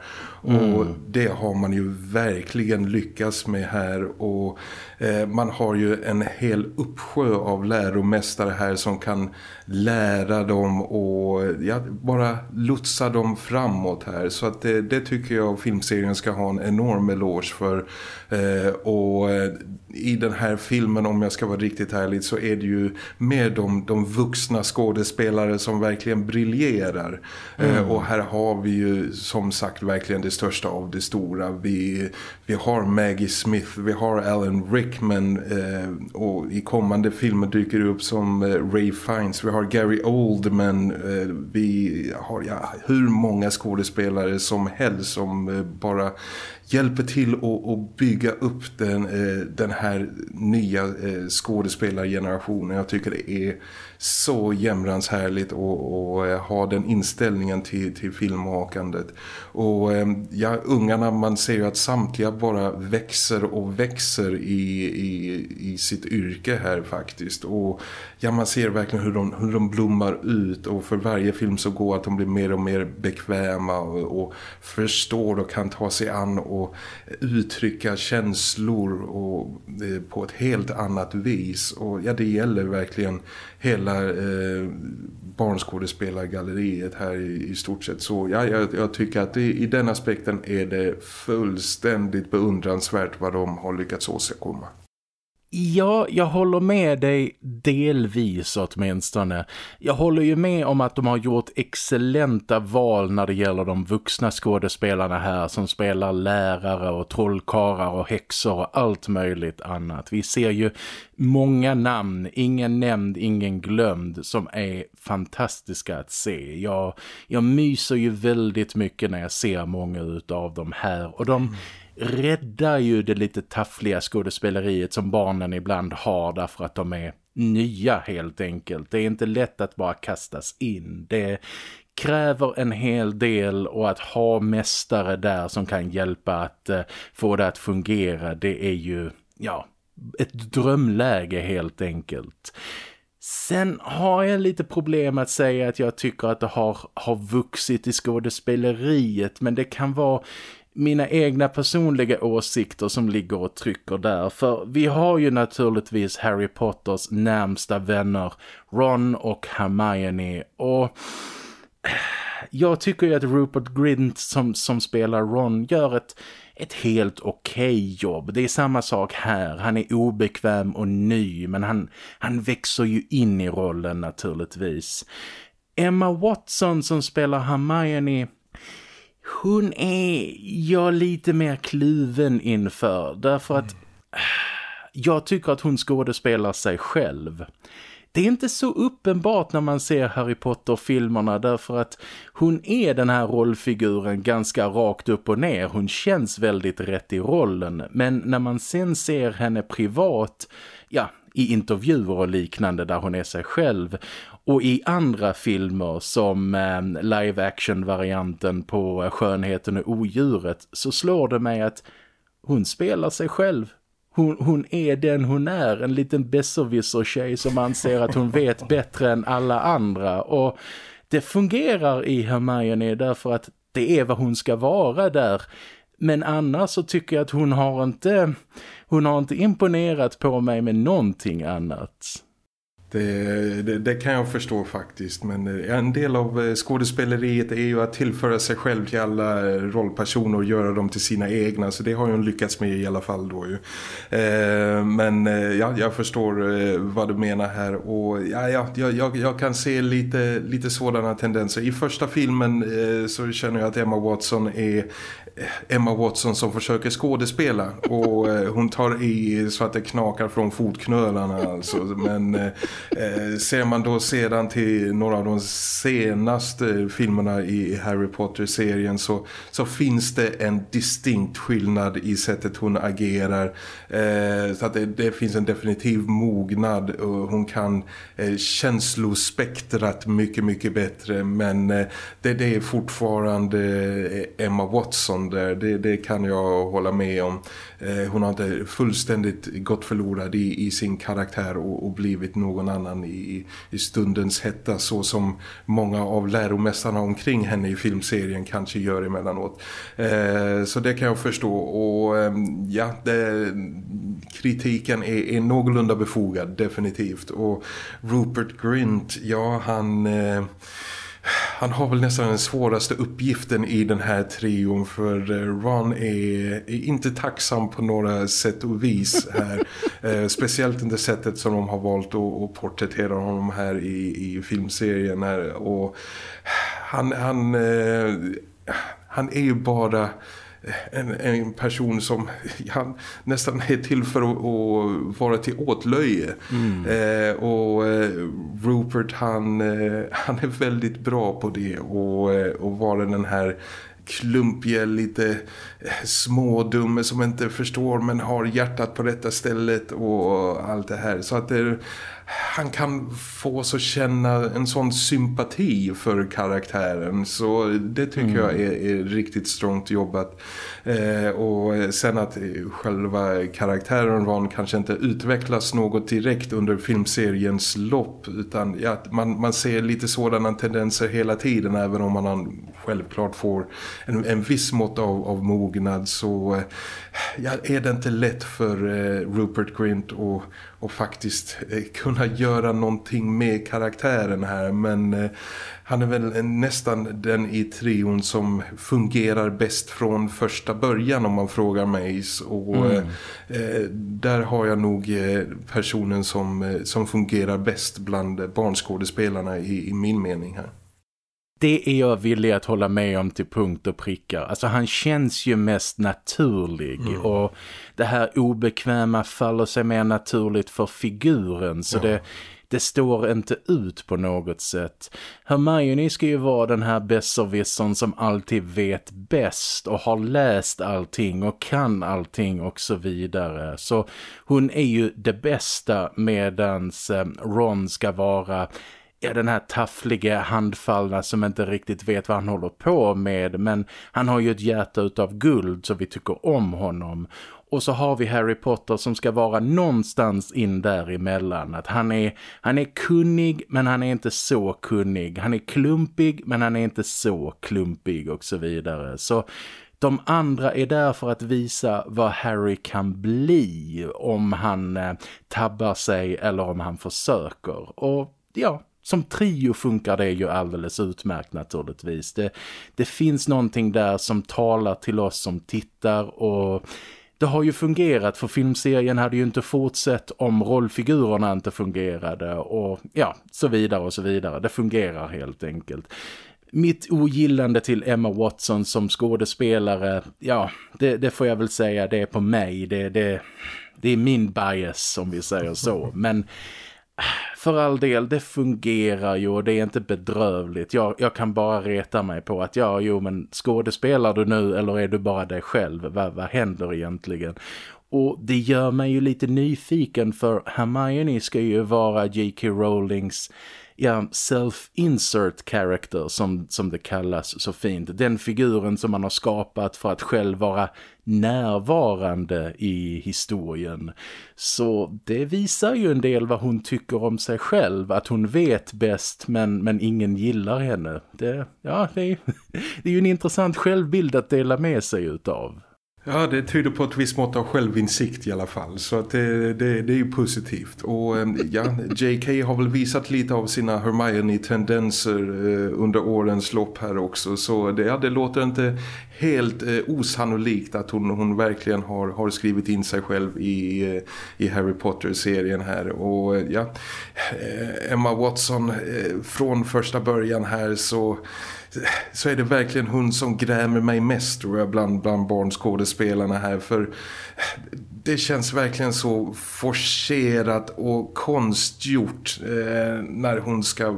Mm. Och det har man ju verkligen lyckats med här och eh, man har ju en hel uppsjö av läromästare här som kan lära dem och ja, bara lotsa dem framåt här. Så att det, det tycker jag filmserien ska ha en enorm eloge för. Eh, och eh, i den här filmen, om jag ska vara riktigt ärlig, så är det ju med de, de vuxna skådespelare som verkligen briljerar. Mm. och här har vi ju som sagt verkligen det största av det stora. Vi, vi har Maggie Smith, vi har Alan Rickman och i kommande filmer dyker det upp som Ray Fiennes. Vi har Gary Oldman, vi har ja, hur många skådespelare som helst som bara hjälper till att bygga upp den, eh, den här nya eh, skådespelargenerationen. Jag tycker det är så jämrans härligt att eh, ha den inställningen till, till filmmakandet. Och ja, ungarna, man ser ju att samtliga bara växer och växer i, i, i sitt yrke här faktiskt. Och ja, man ser verkligen hur de, hur de blommar ut och för varje film så går att de blir mer och mer bekväma och, och förstår och kan ta sig an och uttrycka känslor och, eh, på ett helt annat vis. Och ja, det gäller verkligen hela eh, barnskådespelargalleriet här i, i stort sett. Så ja, jag, jag tycker att det, i den aspekten är det fullständigt beundransvärt vad de har lyckats åstadkomma. Ja, jag håller med dig delvis åtminstone. Jag håller ju med om att de har gjort excellenta val när det gäller de vuxna skådespelarna här som spelar lärare och trollkarlar och häxor och allt möjligt annat. Vi ser ju många namn, ingen nämnd, ingen glömd som är fantastiska att se. Jag, jag myser ju väldigt mycket när jag ser många av dem här och de... Mm. Räddar ju det lite taffliga skådespeleriet som barnen ibland har därför att de är nya helt enkelt. Det är inte lätt att bara kastas in. Det kräver en hel del och att ha mästare där som kan hjälpa att eh, få det att fungera det är ju, ja, ett drömläge helt enkelt. Sen har jag lite problem att säga att jag tycker att det har, har vuxit i skådespeleriet men det kan vara mina egna personliga åsikter som ligger och trycker där. För vi har ju naturligtvis Harry Potters närmsta vänner Ron och Hermione och jag tycker ju att Rupert Grint som, som spelar Ron gör ett, ett helt okej okay jobb. Det är samma sak här. Han är obekväm och ny men han, han växer ju in i rollen naturligtvis. Emma Watson som spelar Hermione hon är jag lite mer kluven inför därför att jag tycker att hon skådespelar sig själv. Det är inte så uppenbart när man ser Harry Potter-filmerna därför att hon är den här rollfiguren ganska rakt upp och ner. Hon känns väldigt rätt i rollen. Men när man sen ser henne privat, ja, i intervjuer och liknande där hon är sig själv och i andra filmer som eh, live-action-varianten på eh, Skönheten och odjuret så slår det mig att hon spelar sig själv. Hon, hon är den hon är, en liten besserwisser-tjej som anser att hon vet bättre än alla andra och det fungerar i Hermione därför att det är vad hon ska vara där. Men annars så tycker jag att hon har inte, hon har inte imponerat på mig med någonting annat. Det, det, det, kan jag förstå faktiskt men en del av eh, skådespeleriet är ju att tillföra sig själv till alla rollpersoner och göra dem till sina egna så det har hon lyckats med i alla fall då ju. Eh, men eh, ja, jag förstår eh, vad du menar här och ja, ja, jag, jag kan se lite, lite sådana tendenser. I första filmen eh, så känner jag att Emma Watson är Emma Watson som försöker skådespela. Och eh, hon tar i så att det knakar från fotknölarna alltså. men eh, eh, ser man då sedan till några av de senaste filmerna i Harry Potter-serien så, så finns det en distinkt skillnad i sättet hon agerar. Eh, så att det, det, finns en definitiv mognad och hon kan eh, känslospektrat mycket mycket bättre. Men eh, det, det är fortfarande eh, Emma Watson Andersson det, det kan jag hålla med om. Eh, hon har inte fullständigt gått förlorad i, i sin karaktär och, och, blivit någon annan i, i stundens hetta så som många av läromästarna omkring henne i filmserien kanske gör emellanåt. Eh, så det kan jag förstå och eh, ja, det, kritiken är, är någorlunda befogad definitivt och Rupert Grint, ja han... Eh, han har väl nästan den svåraste uppgiften i den här trion för eh, Ron är, är inte tacksam på några sätt och vis här. eh, speciellt det sättet som de har valt att, att porträttera honom här i, i filmserien här. och han, han, eh, han är ju bara en, en person som han nästan är till för att, att vara till åtlöje. Mm. Eh, och eh, Rupert han, eh, han är väldigt bra på det och, eh, och vara den här klumpiga, lite smådumme som inte förstår men har hjärtat på rätta stället och allt det här. Så att det, han kan få oss att känna en sån sympati för karaktären så det tycker mm. jag är, är, riktigt strångt jobbat Eh, och sen att själva karaktären Ron kanske inte utvecklas något direkt under filmseriens lopp utan ja, man, man ser lite sådana tendenser hela tiden även om man självklart får en, en viss mått av, av mognad så ja, är det inte lätt för eh, Rupert Grint att och faktiskt eh, kunna göra någonting med karaktären här. Men eh, han är väl nästan den i trion som fungerar bäst från första början om man frågar mig och mm. eh, där har jag nog eh, personen som, som fungerar bäst bland barnskådespelarna i, i min mening här det är jag villig att hålla med om till punkt och prickar. Alltså han känns ju mest naturlig mm. och det här obekväma faller sig mer naturligt för figuren så ja. det, det står inte ut på något sätt. Hermione ska ju vara den här besserwissern som alltid vet bäst och har läst allting och kan allting och så vidare. Så hon är ju det bästa medans eh, Ron ska vara ja, den här taffliga handfallna som inte riktigt vet vad han håller på med men han har ju ett hjärta utav guld så vi tycker om honom och så har vi Harry Potter som ska vara någonstans in däremellan. Att han är, han är kunnig men han är inte så kunnig. Han är klumpig men han är inte så klumpig och så vidare. Så de andra är där för att visa vad Harry kan bli om han eh, tabbar sig eller om han försöker. Och ja, som trio funkar det ju alldeles utmärkt naturligtvis. Det, det finns någonting där som talar till oss som tittar och det har ju fungerat för filmserien hade ju inte fortsatt om rollfigurerna inte fungerade och ja, så vidare och så vidare. Det fungerar helt enkelt. Mitt ogillande till Emma Watson som skådespelare, ja, det, det får jag väl säga, det är på mig. Det, det, det är min bias om vi säger så. Men för all del, det fungerar ju och det är inte bedrövligt. Jag, jag kan bara reta mig på att ja, jo men skådespelar du nu eller är du bara dig själv? Vad, vad händer egentligen? Och det gör mig ju lite nyfiken för Hermione ska ju vara J.K. Rowlings ja, self-insert character som, som det kallas så fint. Den figuren som man har skapat för att själv vara närvarande i historien. Så det visar ju en del vad hon tycker om sig själv. Att hon vet bäst men, men ingen gillar henne. Det, ja, det, är, det är ju en intressant självbild att dela med sig utav. Ja, det tyder på ett visst mått av självinsikt i alla fall. Så att det, det, det är ju positivt. Och eh, ja, J.K. har väl visat lite av sina Hermione-tendenser eh, under årens lopp här också. Så det, ja, det låter inte helt eh, osannolikt att hon, hon verkligen har, har skrivit in sig själv i, i Harry Potter-serien här. Och ja, Emma Watson från första början här så så är det verkligen hon som grämer mig mest tror jag bland, bland barnskådespelarna här. För det känns verkligen så forcerat och konstgjort eh, när hon ska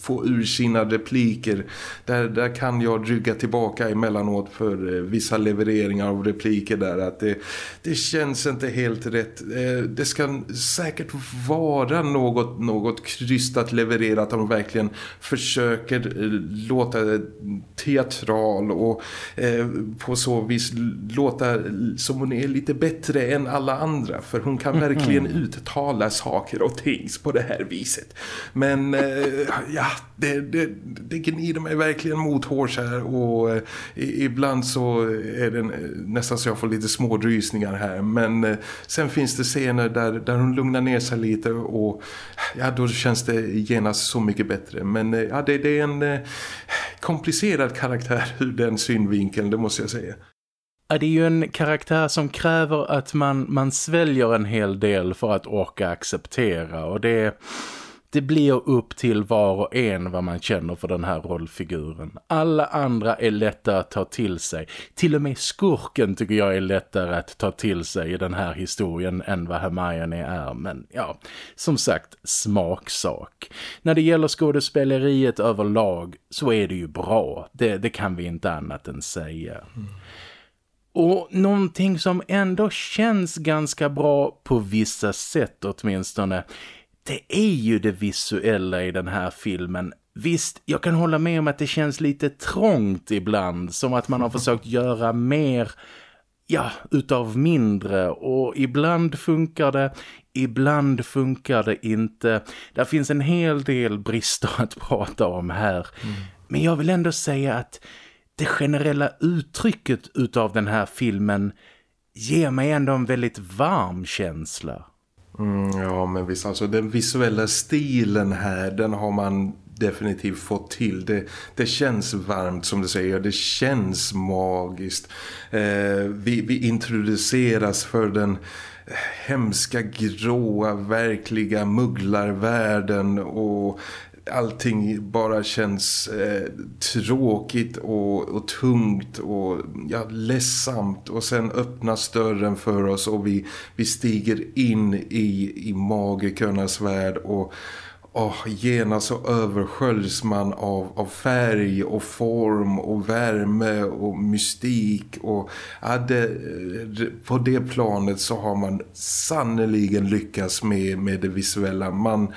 få ur sina repliker. Där, där kan jag rygga tillbaka emellanåt för eh, vissa levereringar av repliker där. Att det, det känns inte helt rätt. Eh, det ska säkert vara något, något krystat levererat. om hon verkligen försöker eh, låta teatral och eh, på så vis låta som hon är lite bättre än alla andra för hon kan verkligen mm. uttala saker och ting på det här viset. Men eh, ja, det, det, det gnider mig verkligen mot hårs här och eh, ibland så är det nästan så jag får lite små rysningar här. Men eh, sen finns det scener där, där hon lugnar ner sig lite och ja, då känns det genast så mycket bättre. Men eh, ja, det, det är en eh, komplicerad karaktär ur den synvinkeln, det måste jag säga. Det är ju en karaktär som kräver att man, man sväljer en hel del för att orka acceptera och det, det blir upp till var och en vad man känner för den här rollfiguren. Alla andra är lättare att ta till sig. Till och med skurken tycker jag är lättare att ta till sig i den här historien än vad Hermione är. Men ja, som sagt, smaksak. När det gäller skådespeleriet överlag så är det ju bra. Det, det kan vi inte annat än säga. Mm. Och någonting som ändå känns ganska bra på vissa sätt åtminstone det är ju det visuella i den här filmen. Visst, jag kan hålla med om att det känns lite trångt ibland. Som att man har försökt göra mer, ja, utav mindre. Och ibland funkar det, ibland funkar det inte. Där finns en hel del brister att prata om här. Mm. Men jag vill ändå säga att det generella uttrycket utav den här filmen ger mig ändå en väldigt varm känsla. Mm, ja men visst, alltså den visuella stilen här den har man definitivt fått till. Det, det känns varmt som du säger, det känns magiskt. Eh, vi, vi introduceras för den eh, hemska, gråa, verkliga mugglarvärlden och allting bara känns eh, tråkigt och, och tungt och ja, ledsamt och sen öppnas dörren för oss och vi, vi stiger in i, i magikernas värld och oh, genast så översköljs man av, av färg och form och värme och mystik och ja, det, på det planet så har man sannoliken lyckats med, med det visuella. Man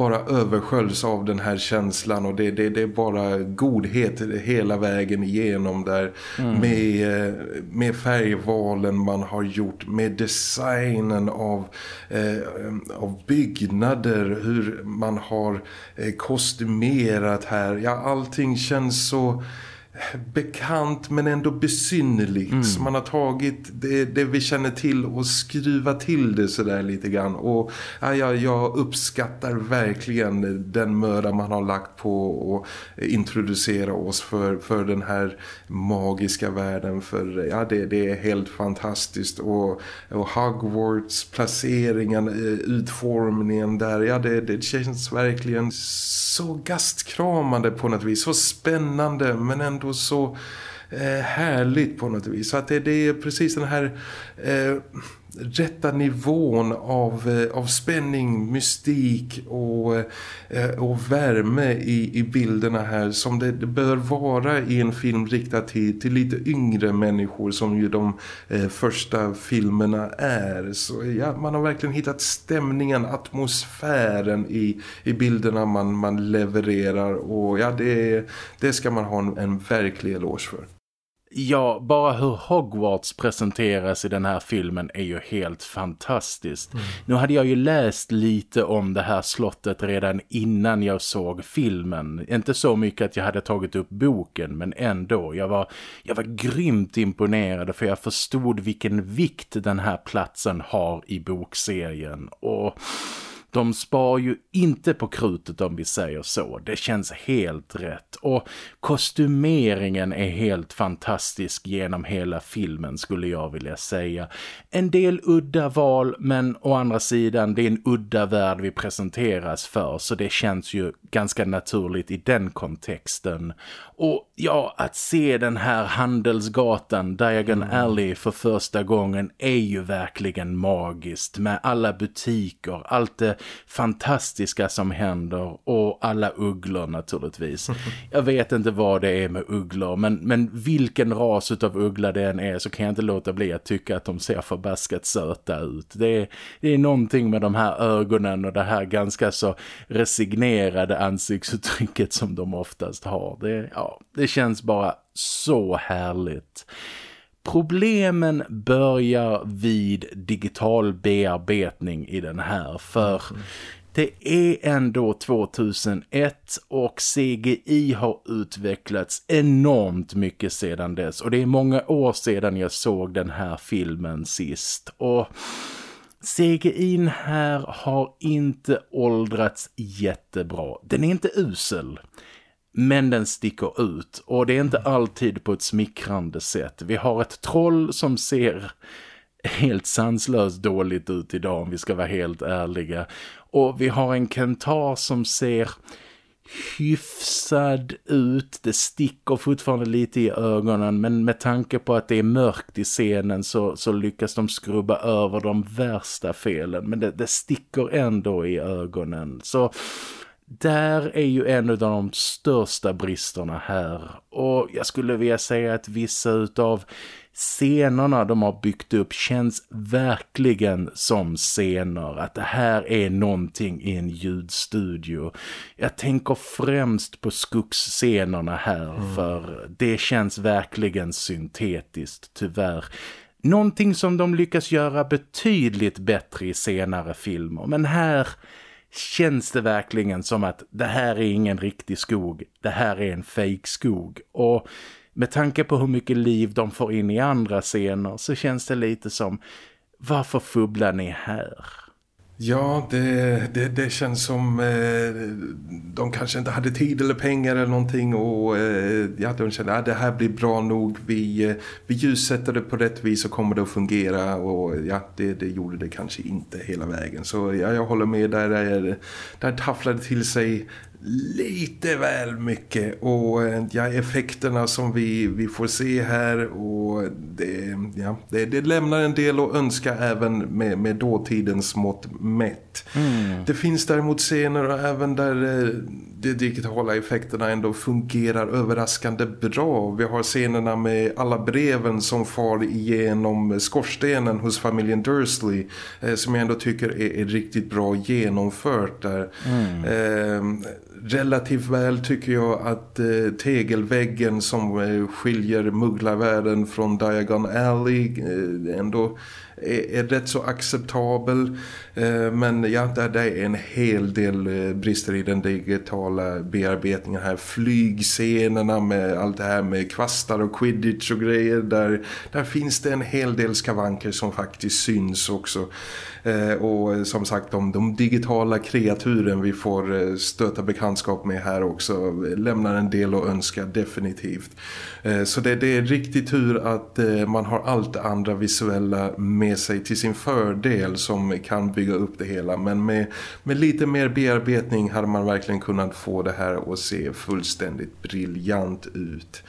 bara översköljs av den här känslan och det, det, det är bara godhet hela vägen igenom där mm. med, eh, med färgvalen man har gjort, med designen av, eh, av byggnader, hur man har eh, kostymerat här. Ja, allting känns så bekant men ändå besynnerligt. Mm. man har tagit det, det, vi känner till och skruvat till det sådär lite grann. Och ja, jag, jag uppskattar verkligen den möda man har lagt på att introducera oss för, för den här magiska världen. För ja, det, det är helt fantastiskt. Och, och Hogwarts placeringen, eh, utformningen där, ja det, det känns verkligen så gastkramande på något vis. Så spännande men ändå så eh, härligt på något vis. Så att det, det är precis den här eh, rätta nivån av, eh, av spänning, mystik och, eh, och värme i, i bilderna här som det, det bör vara i en film riktad till, till lite yngre människor som ju de eh, första filmerna är. Så ja, man har verkligen hittat stämningen, atmosfären i, i bilderna man, man levererar och ja, det, det ska man ha en, en verklig eloge för. Ja, bara hur Hogwarts presenteras i den här filmen är ju helt fantastiskt. Mm. Nu hade jag ju läst lite om det här slottet redan innan jag såg filmen. Inte så mycket att jag hade tagit upp boken, men ändå. Jag var, jag var grymt imponerad för jag förstod vilken vikt den här platsen har i bokserien. Och de spar ju inte på krutet om vi säger så. Det känns helt rätt. Och kostymeringen är helt fantastisk genom hela filmen skulle jag vilja säga. En del udda val men å andra sidan det är en udda värld vi presenteras för så det känns ju ganska naturligt i den kontexten. Och ja, att se den här handelsgatan, Diagon mm. Alley för första gången är ju verkligen magiskt med alla butiker, allt det fantastiska som händer och alla ugglor naturligtvis. Jag vet inte vad det är med ugglor men, men vilken ras av uggla det än är så kan jag inte låta bli att tycka att de ser förbaskat söta ut. Det är, det är någonting med de här ögonen och det här ganska så resignerade ansiktsuttrycket som de oftast har. Det, ja, det känns bara så härligt. Problemen börjar vid digital bearbetning i den här för mm. det är ändå 2001 och CGI har utvecklats enormt mycket sedan dess och det är många år sedan jag såg den här filmen sist och CGI här har inte åldrats jättebra. Den är inte usel. Men den sticker ut och det är inte alltid på ett smickrande sätt. Vi har ett troll som ser helt sanslöst dåligt ut idag om vi ska vara helt ärliga. Och vi har en Kentar som ser hyfsad ut. Det sticker fortfarande lite i ögonen men med tanke på att det är mörkt i scenen så, så lyckas de skrubba över de värsta felen. Men det, det sticker ändå i ögonen. Så där är ju en av de största bristerna här. Och jag skulle vilja säga att vissa utav scenerna de har byggt upp känns verkligen som scener. Att det här är någonting i en ljudstudio. Jag tänker främst på skogsscenerna här mm. för det känns verkligen syntetiskt tyvärr. Någonting som de lyckas göra betydligt bättre i senare filmer. Men här känns det verkligen som att det här är ingen riktig skog. Det här är en fake skog. Och med tanke på hur mycket liv de får in i andra scener så känns det lite som varför fubblar ni här? Ja, det, det, det känns som eh, de kanske inte hade tid eller pengar eller någonting och eh, ja, de kände att ah, det här blir bra nog. Vi, eh, vi ljussätter det på rätt vis och kommer det att fungera och ja, det, det gjorde det kanske inte hela vägen. Så ja, jag håller med där, där, där tafflade till sig lite väl mycket och eh, ja, effekterna som vi, vi får se här och det, ja, det, det lämnar en del att önska även med, med dåtidens mått mätt. Mm. Det finns däremot scener även där eh, de digitala effekterna ändå fungerar överraskande bra. Vi har scenerna med alla breven som far igenom skorstenen hos familjen Dursley eh, som jag ändå tycker är, är riktigt bra genomfört där. Mm. Eh, relativt väl tycker jag att eh, tegelväggen som eh, skiljer mugglarvärlden från Diagon Alley eh, ändå är, är rätt så acceptabel. Eh, men ja, där, där är en hel del eh, brister i den digitala bearbetningen här. Flygscenerna med allt det här med kvastar och quidditch och grejer. Där, där finns det en hel del skavanker som faktiskt syns också. Eh, och som sagt, de, de digitala kreaturen vi får eh, stöta bekantskap med här också lämnar en del att önska definitivt. Eh, så det, det är riktigt tur att man har allt det andra visuella med sig till sin fördel som kan bygga upp det hela. Men med, med lite mer bearbetning hade man verkligen kunnat få det här att se fullständigt briljant ut.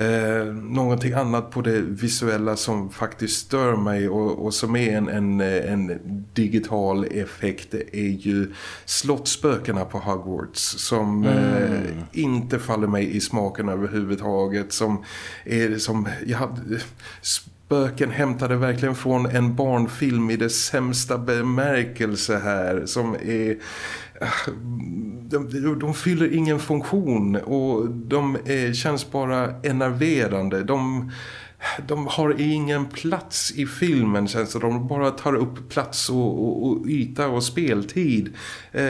Eh, någonting annat på det visuella som faktiskt stör mig och, och som är en, en, en, digital effekt är ju slottspökena på Hogwarts som mm. eh, inte faller mig i smaken överhuvudtaget som är som ja, spöken hämtade verkligen från en barnfilm i det sämsta bemärkelse här som är de, de fyller ingen funktion och de är, känns bara enerverande. De de har ingen plats i filmen känns det. De bara tar upp plats och, och, och yta och speltid. Eh,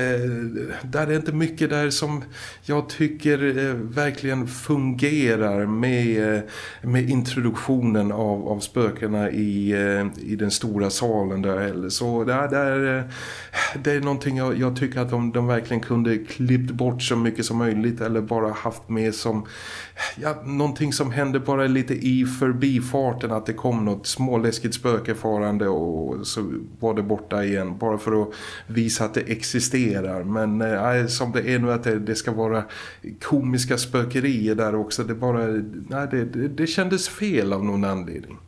där är inte mycket där som jag tycker eh, verkligen fungerar med, eh, med introduktionen av, av spökena i, eh, i den stora salen där heller. Så där, där, eh, det är någonting jag, jag tycker att de, de verkligen kunde klippt bort så mycket som möjligt eller bara haft med som ja, någonting som händer bara lite i förbifarten att det kom något småläskigt spökefarande och så var det borta igen bara för att visa att det existerar men eh, som det är nu att det, det, ska vara komiska spökerier där också det bara, nej, det, det, det kändes fel av någon anledning.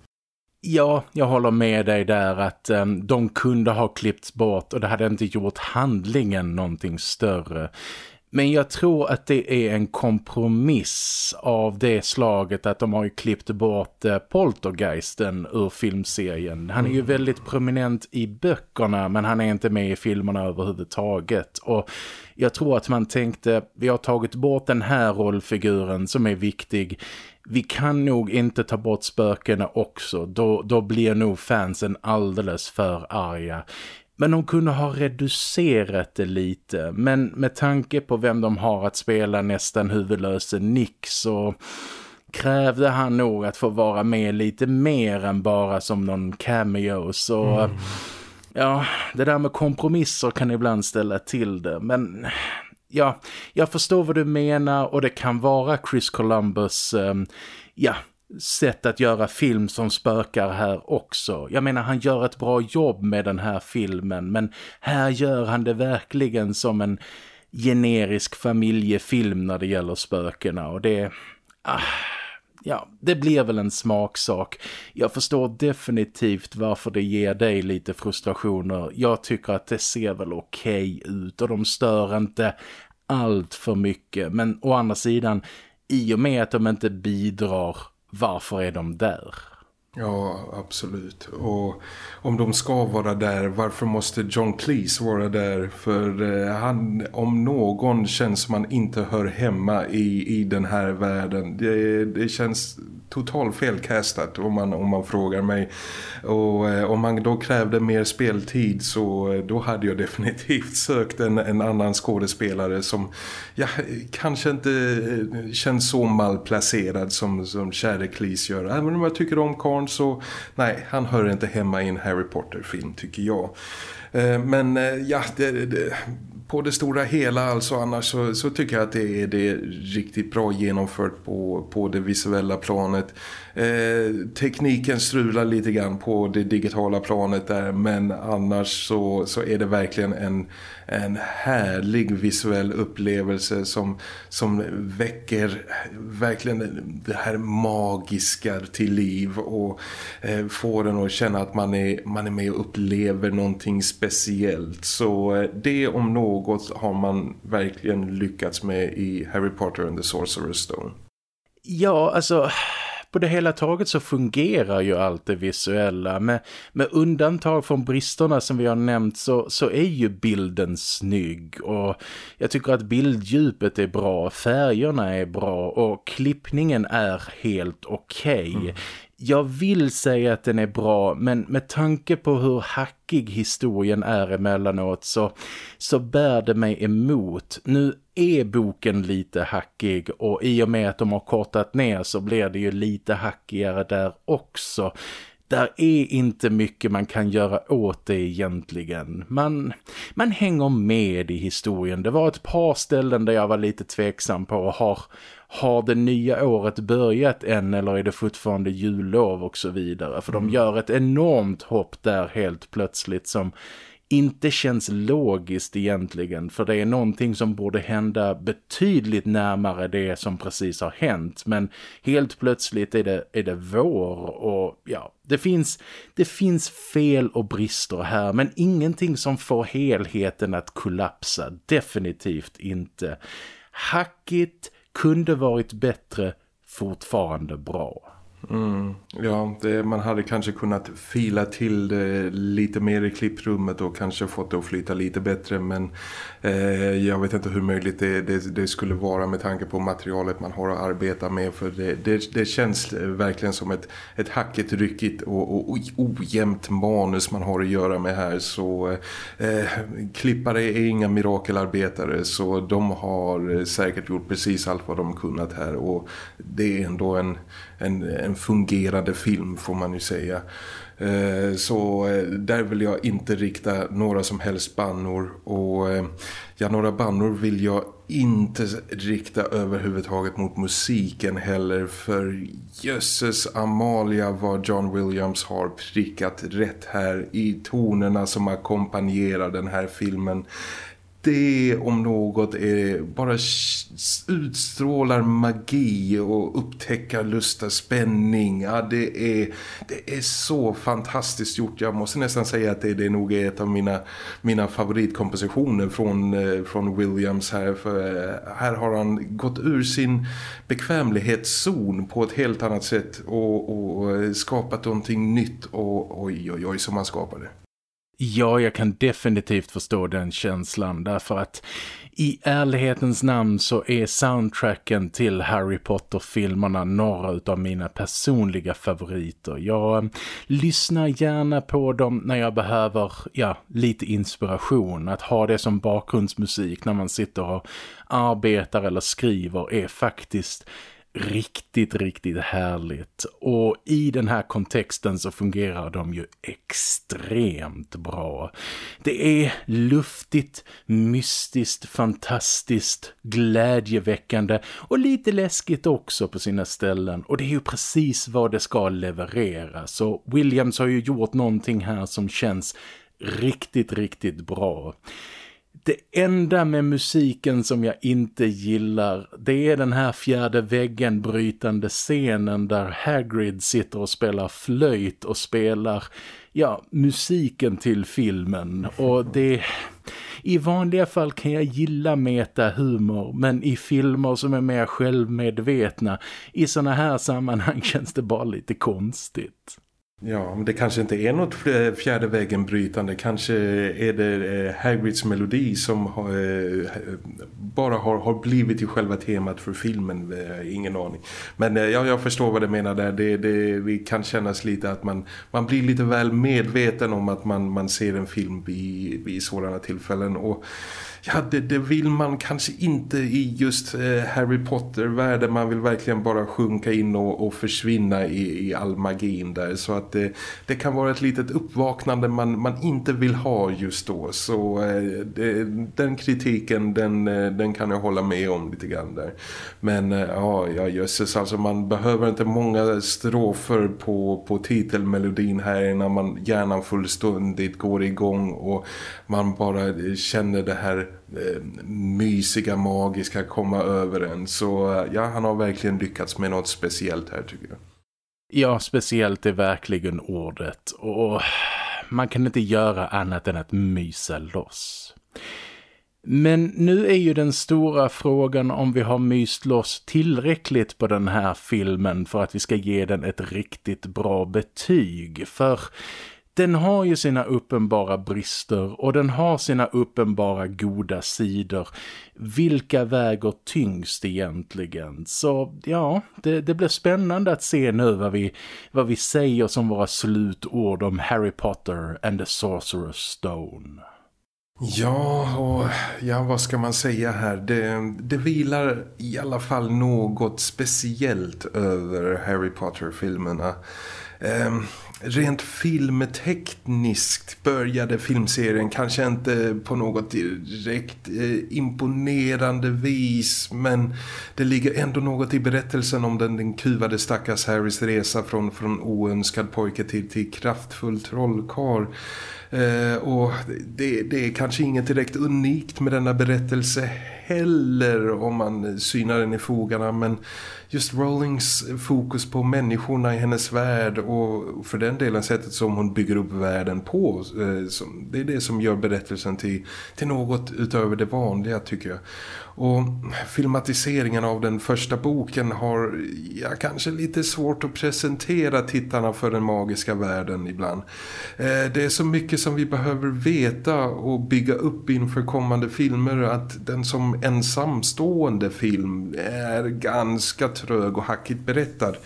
Ja, jag håller med dig där att um, de kunde ha klippts bort och det hade inte gjort handlingen någonting större. Men jag tror att det är en kompromiss av det slaget att de har ju klippt bort eh, Poltergeisten ur filmserien. Han är ju mm. väldigt prominent i böckerna men han är inte med i filmerna överhuvudtaget. Och jag tror att man tänkte, vi har tagit bort den här rollfiguren som är viktig. Vi kan nog inte ta bort spökena också. Då, då blir nog fansen alldeles för arga. Men de kunde ha reducerat det lite. Men med tanke på vem de har att spela nästan huvudlöse Nick så krävde han nog att få vara med lite mer än bara som någon cameo. Så mm. ja, det där med kompromisser kan ibland ställa till det. Men ja, jag förstår vad du menar och det kan vara Chris Columbus... Um, ja, sätt att göra film som spökar här också. Jag menar han gör ett bra jobb med den här filmen men här gör han det verkligen som en generisk familjefilm när det gäller spökena och det... Ah, ja, det blir väl en smaksak. Jag förstår definitivt varför det ger dig lite frustrationer. Jag tycker att det ser väl okej okay ut och de stör inte allt för mycket. Men å andra sidan, i och med att de inte bidrar, varför är de där? Ja, absolut. Och om de ska vara där, varför måste John Cleese vara där? För eh, han, om någon känns som man inte hör hemma i, i den här världen. Det, det känns totalt felkastat om man, om man frågar mig. Och eh, om man då krävde mer speltid så eh, då hade jag definitivt sökt en, en annan skådespelare som ja, kanske inte eh, känns så malplacerad som, som Cherry Cleese gör. Även om jag tycker om Karn så nej, han hör inte hemma i en Harry Potter-film tycker jag. Eh, men eh, ja, det, det, på det stora hela alltså annars så, så, tycker jag att det är det riktigt bra genomfört på, på det visuella planet. Eh, tekniken strular lite grann på det digitala planet där men annars så, så är det verkligen en, en härlig visuell upplevelse som, som väcker verkligen det här magiska till liv och eh, får den att känna att man är, man är med och upplever någonting speciellt. Så eh, det om något har man verkligen lyckats med i Harry Potter and the Sorcerer's Stone. Ja, alltså på det hela taget så fungerar ju allt det visuella. Med, med undantag från bristerna som vi har nämnt så, så är ju bilden snygg. Och jag tycker att bilddjupet är bra, färgerna är bra och klippningen är helt okej. Okay. Mm jag vill säga att den är bra men med tanke på hur hackig historien är emellanåt så, så bär det mig emot. Nu är boken lite hackig och i och med att de har kortat ner så blir det ju lite hackigare där också. Där är inte mycket man kan göra åt det egentligen. Man, man hänger med i historien. Det var ett par ställen där jag var lite tveksam på. och Har, har det nya året börjat än eller är det fortfarande jullov och så vidare? För mm. de gör ett enormt hopp där helt plötsligt som inte känns logiskt egentligen för det är någonting som borde hända betydligt närmare det som precis har hänt men helt plötsligt är det, är det vår och ja, det finns, det finns fel och brister här men ingenting som får helheten att kollapsa, definitivt inte. Hackigt kunde varit bättre, fortfarande bra. Mm, ja, det, man hade kanske kunnat fila till det lite mer i klipprummet och kanske fått det att flyta lite bättre men eh, jag vet inte hur möjligt det, det, det, skulle vara med tanke på materialet man har att arbeta med för det, det känns verkligen som ett, ett hackigt, ryckigt och, och ojämnt manus man har att göra med här. Så eh, klippare är inga mirakelarbetare så de har säkert gjort precis allt vad de kunnat här och det är ändå en en, en fungerande film får man ju säga. Eh, så eh, där vill jag inte rikta några som helst bannor. Och eh, ja, några bannor vill jag inte rikta överhuvudtaget mot musiken heller. För jösses Amalia vad John Williams har prickat rätt här i tonerna som ackompanjerar den här filmen det om något är bara utstrålar magi och upptäcka lusta spänning. Ja, det är, det är så fantastiskt gjort. Jag måste nästan säga att det, det nog är ett av mina, mina favoritkompositioner från, eh, från Williams här. För eh, här har han gått ur sin bekvämlighetszon på ett helt annat sätt och, och skapat någonting nytt och oj oj oj som han skapade. Ja, jag kan definitivt förstå den känslan därför att i ärlighetens namn så är soundtracken till Harry Potter-filmerna några av mina personliga favoriter. Jag eh, lyssnar gärna på dem när jag behöver ja, lite inspiration. Att ha det som bakgrundsmusik när man sitter och arbetar eller skriver är faktiskt riktigt, riktigt härligt. Och i den här kontexten så fungerar de ju extremt bra. Det är luftigt, mystiskt, fantastiskt, glädjeväckande och lite läskigt också på sina ställen. Och det är ju precis vad det ska leverera. Så Williams har ju gjort någonting här som känns riktigt, riktigt bra. Det enda med musiken som jag inte gillar det är den här fjärde väggen brytande scenen där Hagrid sitter och spelar flöjt och spelar ja, musiken till filmen och det i vanliga fall kan jag gilla metahumor, men i filmer som är mer självmedvetna i såna här sammanhang känns det bara lite konstigt. Ja, men det kanske inte är något eh, fjärde vägen brytande. Kanske är det eh, Hagrids melodi som har, bara har, har blivit i själva temat för filmen. Ingen aning. Men ja, jag förstår vad du menar där. Det, det, det kan kännas lite att man, man blir lite väl medveten om att man, man ser en film vid, vid sådana tillfällen. Och ja, det, det, vill man kanske inte i just eh, Harry Potter-världen. Man vill verkligen bara sjunka in och, och försvinna i, i all magin där. Så att det, det, kan vara ett litet uppvaknande man, man inte vill ha just då. Så eh, det, den kritiken, den, eh, den kan jag hålla med om lite grann där. Men eh, ja, ja jösses, alltså man behöver inte många strofer på, på titelmelodin här innan man hjärnan fullständigt går igång och man bara känner det här Eh, mysiga, magiska komma över en. Så eh, ja, han har verkligen lyckats med något speciellt här tycker jag. Ja, speciellt är verkligen ordet. Och man kan inte göra annat än att mysa loss. Men nu är ju den stora frågan om vi har myst loss tillräckligt på den här filmen för att vi ska ge den ett riktigt bra betyg. För den har ju sina uppenbara brister och den har sina uppenbara goda sidor. Vilka väger tyngst egentligen? Så ja, det, det blir spännande att se nu vad vi, vad vi säger som våra slutord om Harry Potter and the Sorcerer's Stone. Ja, och ja, vad ska man säga här? Det, det vilar i alla fall något speciellt över Harry Potter-filmerna. Ehm, Rent filmtekniskt började filmserien kanske inte på något direkt eh, imponerande vis men det ligger ändå något i berättelsen om den, den kuvade stackars Harrys resa från, från oönskad pojke till, till kraftfull trollkar. Eh, och det, det är kanske inget direkt unikt med denna berättelse heller om man synar den i fogarna men just Rowlings fokus på människorna i hennes värld och för den delen sättet som hon bygger upp världen på eh, det är det som gör berättelsen till, till något utöver det vanliga tycker jag. Och filmatiseringen av den första boken har ja, kanske lite svårt att presentera tittarna för den magiska världen ibland. Eh, det är så mycket som vi behöver veta och bygga upp inför kommande filmer att den som ensamstående film är ganska trög och hackigt berättad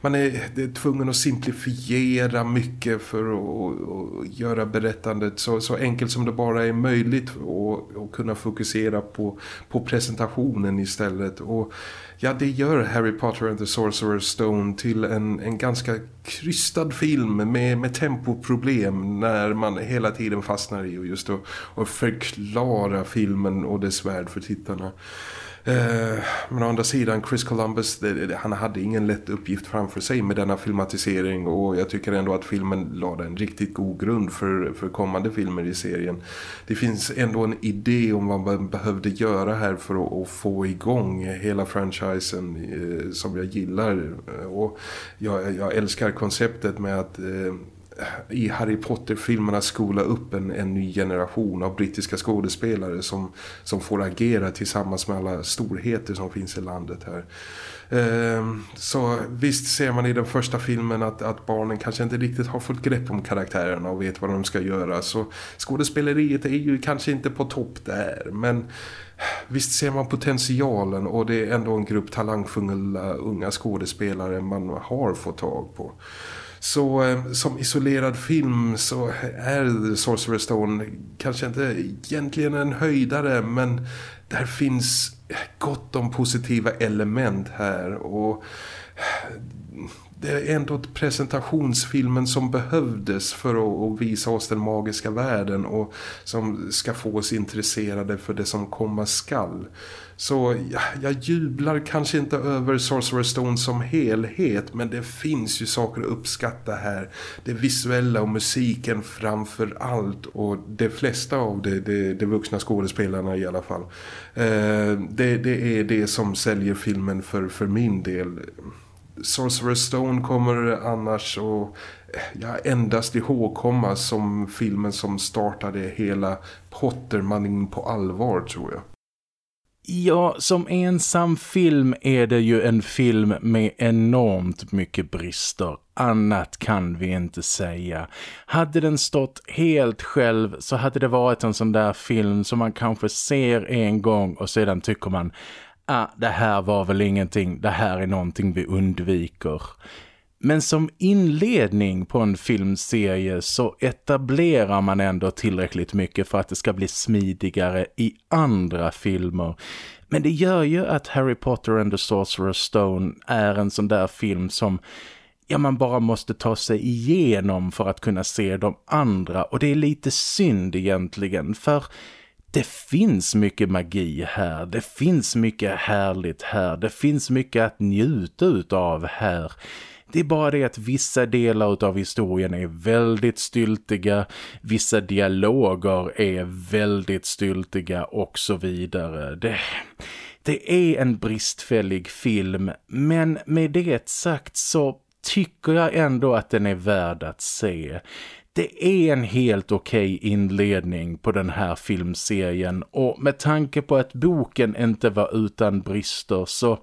man är, är tvungen att simplifiera mycket för att, göra berättandet så, så enkelt som det bara är möjligt och, och kunna fokusera på, på presentationen istället och ja det gör Harry Potter and the Sorcerer's Stone till en, en ganska krystad film med, med tempoproblem när man hela tiden fastnar i och just att, att förklara filmen och dess värld för tittarna. Eh, men å andra sidan, Chris Columbus, det, det, han hade ingen lätt uppgift framför sig med denna filmatisering och jag tycker ändå att filmen lade en riktigt god grund för, för kommande filmer i serien. Det finns ändå en idé om vad man behövde göra här för att, att få igång hela franchisen eh, som jag gillar och jag, jag älskar konceptet med att eh, i Harry Potter-filmerna skola upp en, en ny generation av brittiska skådespelare som, som får agera tillsammans med alla storheter som finns i landet här. Ehm, så visst ser man i den första filmen att, att barnen kanske inte riktigt har fått grepp om karaktärerna och vet vad de ska göra. Så skådespeleriet är ju kanske inte på topp där. Men visst ser man potentialen och det är ändå en grupp talangfulla unga skådespelare man har fått tag på. Så eh, som isolerad film så är Sorcerer's Stone kanske inte egentligen en höjdare men där finns gott om positiva element här och eh, det är ändå presentationsfilmen som behövdes för att, visa oss den magiska världen och som ska få oss intresserade för det som komma skall. Så jag, jag jublar kanske inte över Sorcerer Stone som helhet men det finns ju saker att uppskatta här. Det visuella och musiken framför allt och de flesta av det, det, det vuxna skådespelarna i alla fall. Eh, det, det är det som säljer filmen för, för min del. Sorcerer Stone kommer annars och eh, ja, endast ihågkommas som filmen som startade hela Pottermanin på allvar tror jag. Ja, som ensam film är det ju en film med enormt mycket brister. Annat kan vi inte säga. Hade den stått helt själv så hade det varit en sån där film som man kanske ser en gång och sedan tycker man ah, det här var väl ingenting, det här är någonting vi undviker. Men som inledning på en filmserie så etablerar man ändå tillräckligt mycket för att det ska bli smidigare i andra filmer. Men det gör ju att Harry Potter and the Sorcerer's Stone är en sån där film som ja, man bara måste ta sig igenom för att kunna se de andra. Och det är lite synd egentligen för det finns mycket magi här, det finns mycket härligt här, det finns mycket att njuta av här. Det är bara det att vissa delar av historien är väldigt styltiga, vissa dialoger är väldigt styltiga och så vidare. Det, det är en bristfällig film, men med det sagt så tycker jag ändå att den är värd att se. Det är en helt okej okay inledning på den här filmserien och med tanke på att boken inte var utan brister så,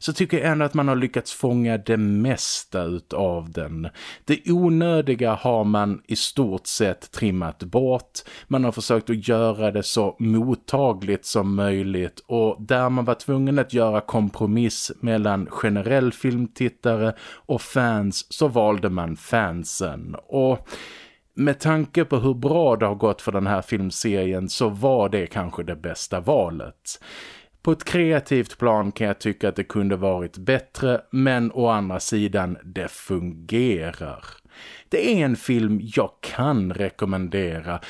så tycker jag ändå att man har lyckats fånga det mesta av den. Det onödiga har man i stort sett trimmat bort. Man har försökt att göra det så mottagligt som möjligt och där man var tvungen att göra kompromiss mellan generell filmtittare och fans så valde man fansen och med tanke på hur bra det har gått för den här filmserien så var det kanske det bästa valet. På ett kreativt plan kan jag tycka att det kunde varit bättre men å andra sidan det fungerar. Det är en film jag kan rekommendera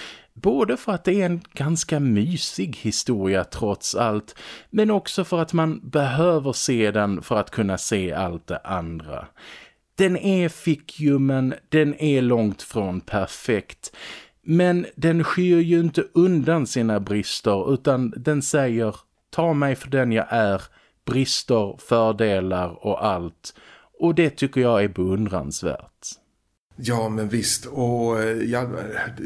Både för att det är en ganska mysig historia trots allt men också för att man behöver se den för att kunna se allt det andra. Den är fickjummen, den är långt från perfekt. Men den skyr ju inte undan sina brister utan den säger ta mig för den jag är, brister, fördelar och allt. Och det tycker jag är beundransvärt. Ja men visst. Och eh, jag,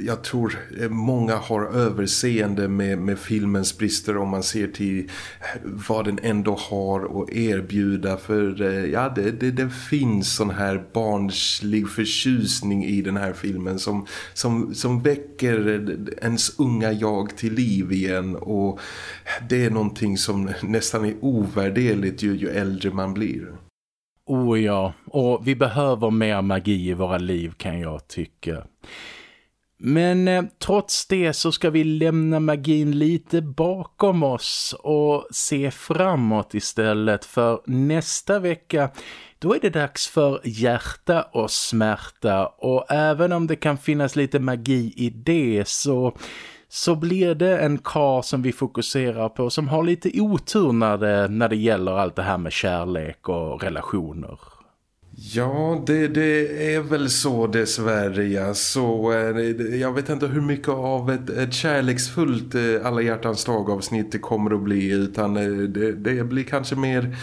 jag tror eh, många har överseende med, med filmens brister om man ser till eh, vad den ändå har att erbjuda. För ja det, det, det finns sån här barnslig förtjusning i den här filmen som, som, som väcker ens unga jag till liv igen. Och det är någonting som nästan är ovärderligt ju, ju äldre man blir. Oh ja, och vi behöver mer magi i våra liv kan jag tycka. Men eh, trots det så ska vi lämna magin lite bakom oss och se framåt istället för nästa vecka då är det dags för hjärta och smärta och även om det kan finnas lite magi i det så så blir det en kar som vi fokuserar på som har lite otur när det, när det gäller allt det här med kärlek och relationer. Ja, det, det är väl så dessvärre, ja. Så eh, jag vet inte hur mycket av ett, ett kärleksfullt eh, alla hjärtans dag avsnitt det kommer att bli utan eh, det, det blir kanske mer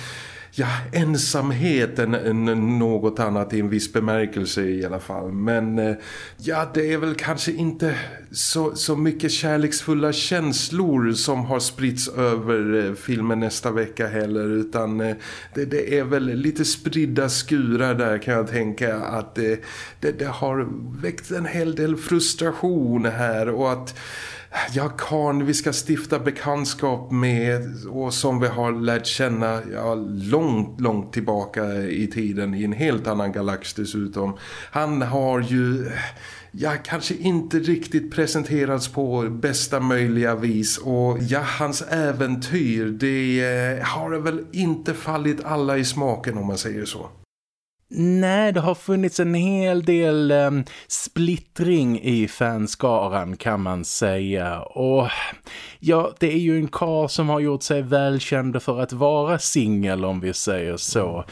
ja, ensamhet än, än något annat i en viss bemärkelse i alla fall. Men eh, ja, det är väl kanske inte så, så mycket kärleksfulla känslor som har spritts över eh, filmen nästa vecka heller. Utan eh, det, det, är väl lite spridda skurar där kan jag tänka att det, det har väckt en hel del frustration här och att ja, karn vi ska stifta bekantskap med och som vi har lärt känna ja, långt, långt tillbaka i tiden i en helt annan galax dessutom. Han har ju ja, kanske inte riktigt presenterats på bästa möjliga vis och ja, hans äventyr det eh, har väl inte fallit alla i smaken om man säger så. Nej, det har funnits en hel del um, splittring i fanskaran kan man säga. Och ja, det är ju en kar som har gjort sig välkänd för att vara singel om vi säger så.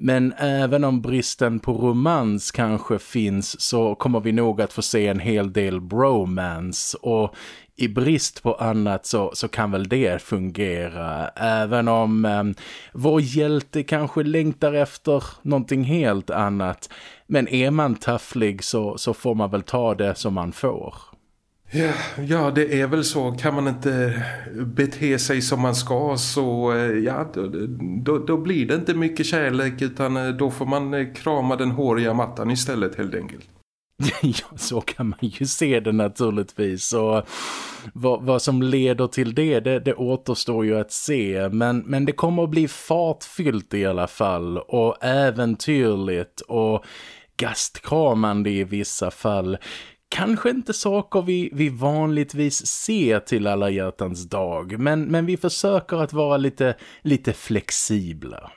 Men även om bristen på romans kanske finns så kommer vi nog att få se en hel del bromance och i brist på annat så, så kan väl det fungera. Även om eh, vår hjälte kanske längtar efter någonting helt annat. Men är man tafflig så, så får man väl ta det som man får. Ja, ja, det är väl så. Kan man inte bete sig som man ska så eh, ja, då, då, då blir det inte mycket kärlek utan eh, då får man eh, krama den håriga mattan istället helt enkelt. ja, så kan man ju se det naturligtvis. Och vad, vad som leder till det, det, det återstår ju att se. Men, men det kommer att bli fartfyllt i alla fall. Och äventyrligt och gastkramande i vissa fall. Kanske inte saker vi, vi vanligtvis ser till alla hjärtans dag. Men, men vi försöker att vara lite, lite flexibla.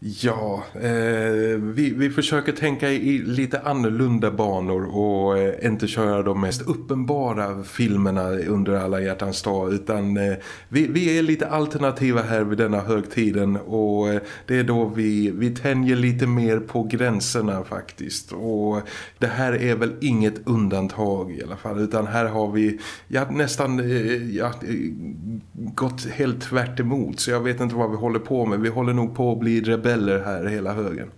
Ja, eh, vi, vi försöker tänka i lite annorlunda banor och eh, inte köra de mest uppenbara filmerna under alla hjärtans dag utan eh, vi, vi är lite alternativa här vid denna högtiden och eh, det är då vi, vi tänjer lite mer på gränserna faktiskt och det här är väl inget undantag i alla fall utan här har vi ja, nästan eh, ja, eh, gått helt tvärt emot så jag vet inte vad vi håller på med. Vi håller nog på att bli rebell rebeller här hela högen.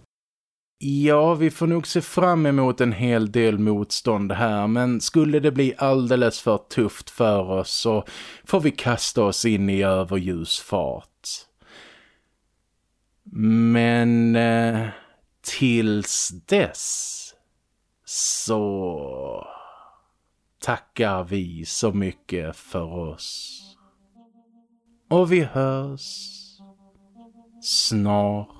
Ja, vi får nog se fram emot en hel del motstånd här men skulle det bli alldeles för tufft för oss så får vi kasta oss in i överljusfart. Men eh, tills dess så tackar vi så mycket för oss. Och vi hörs snart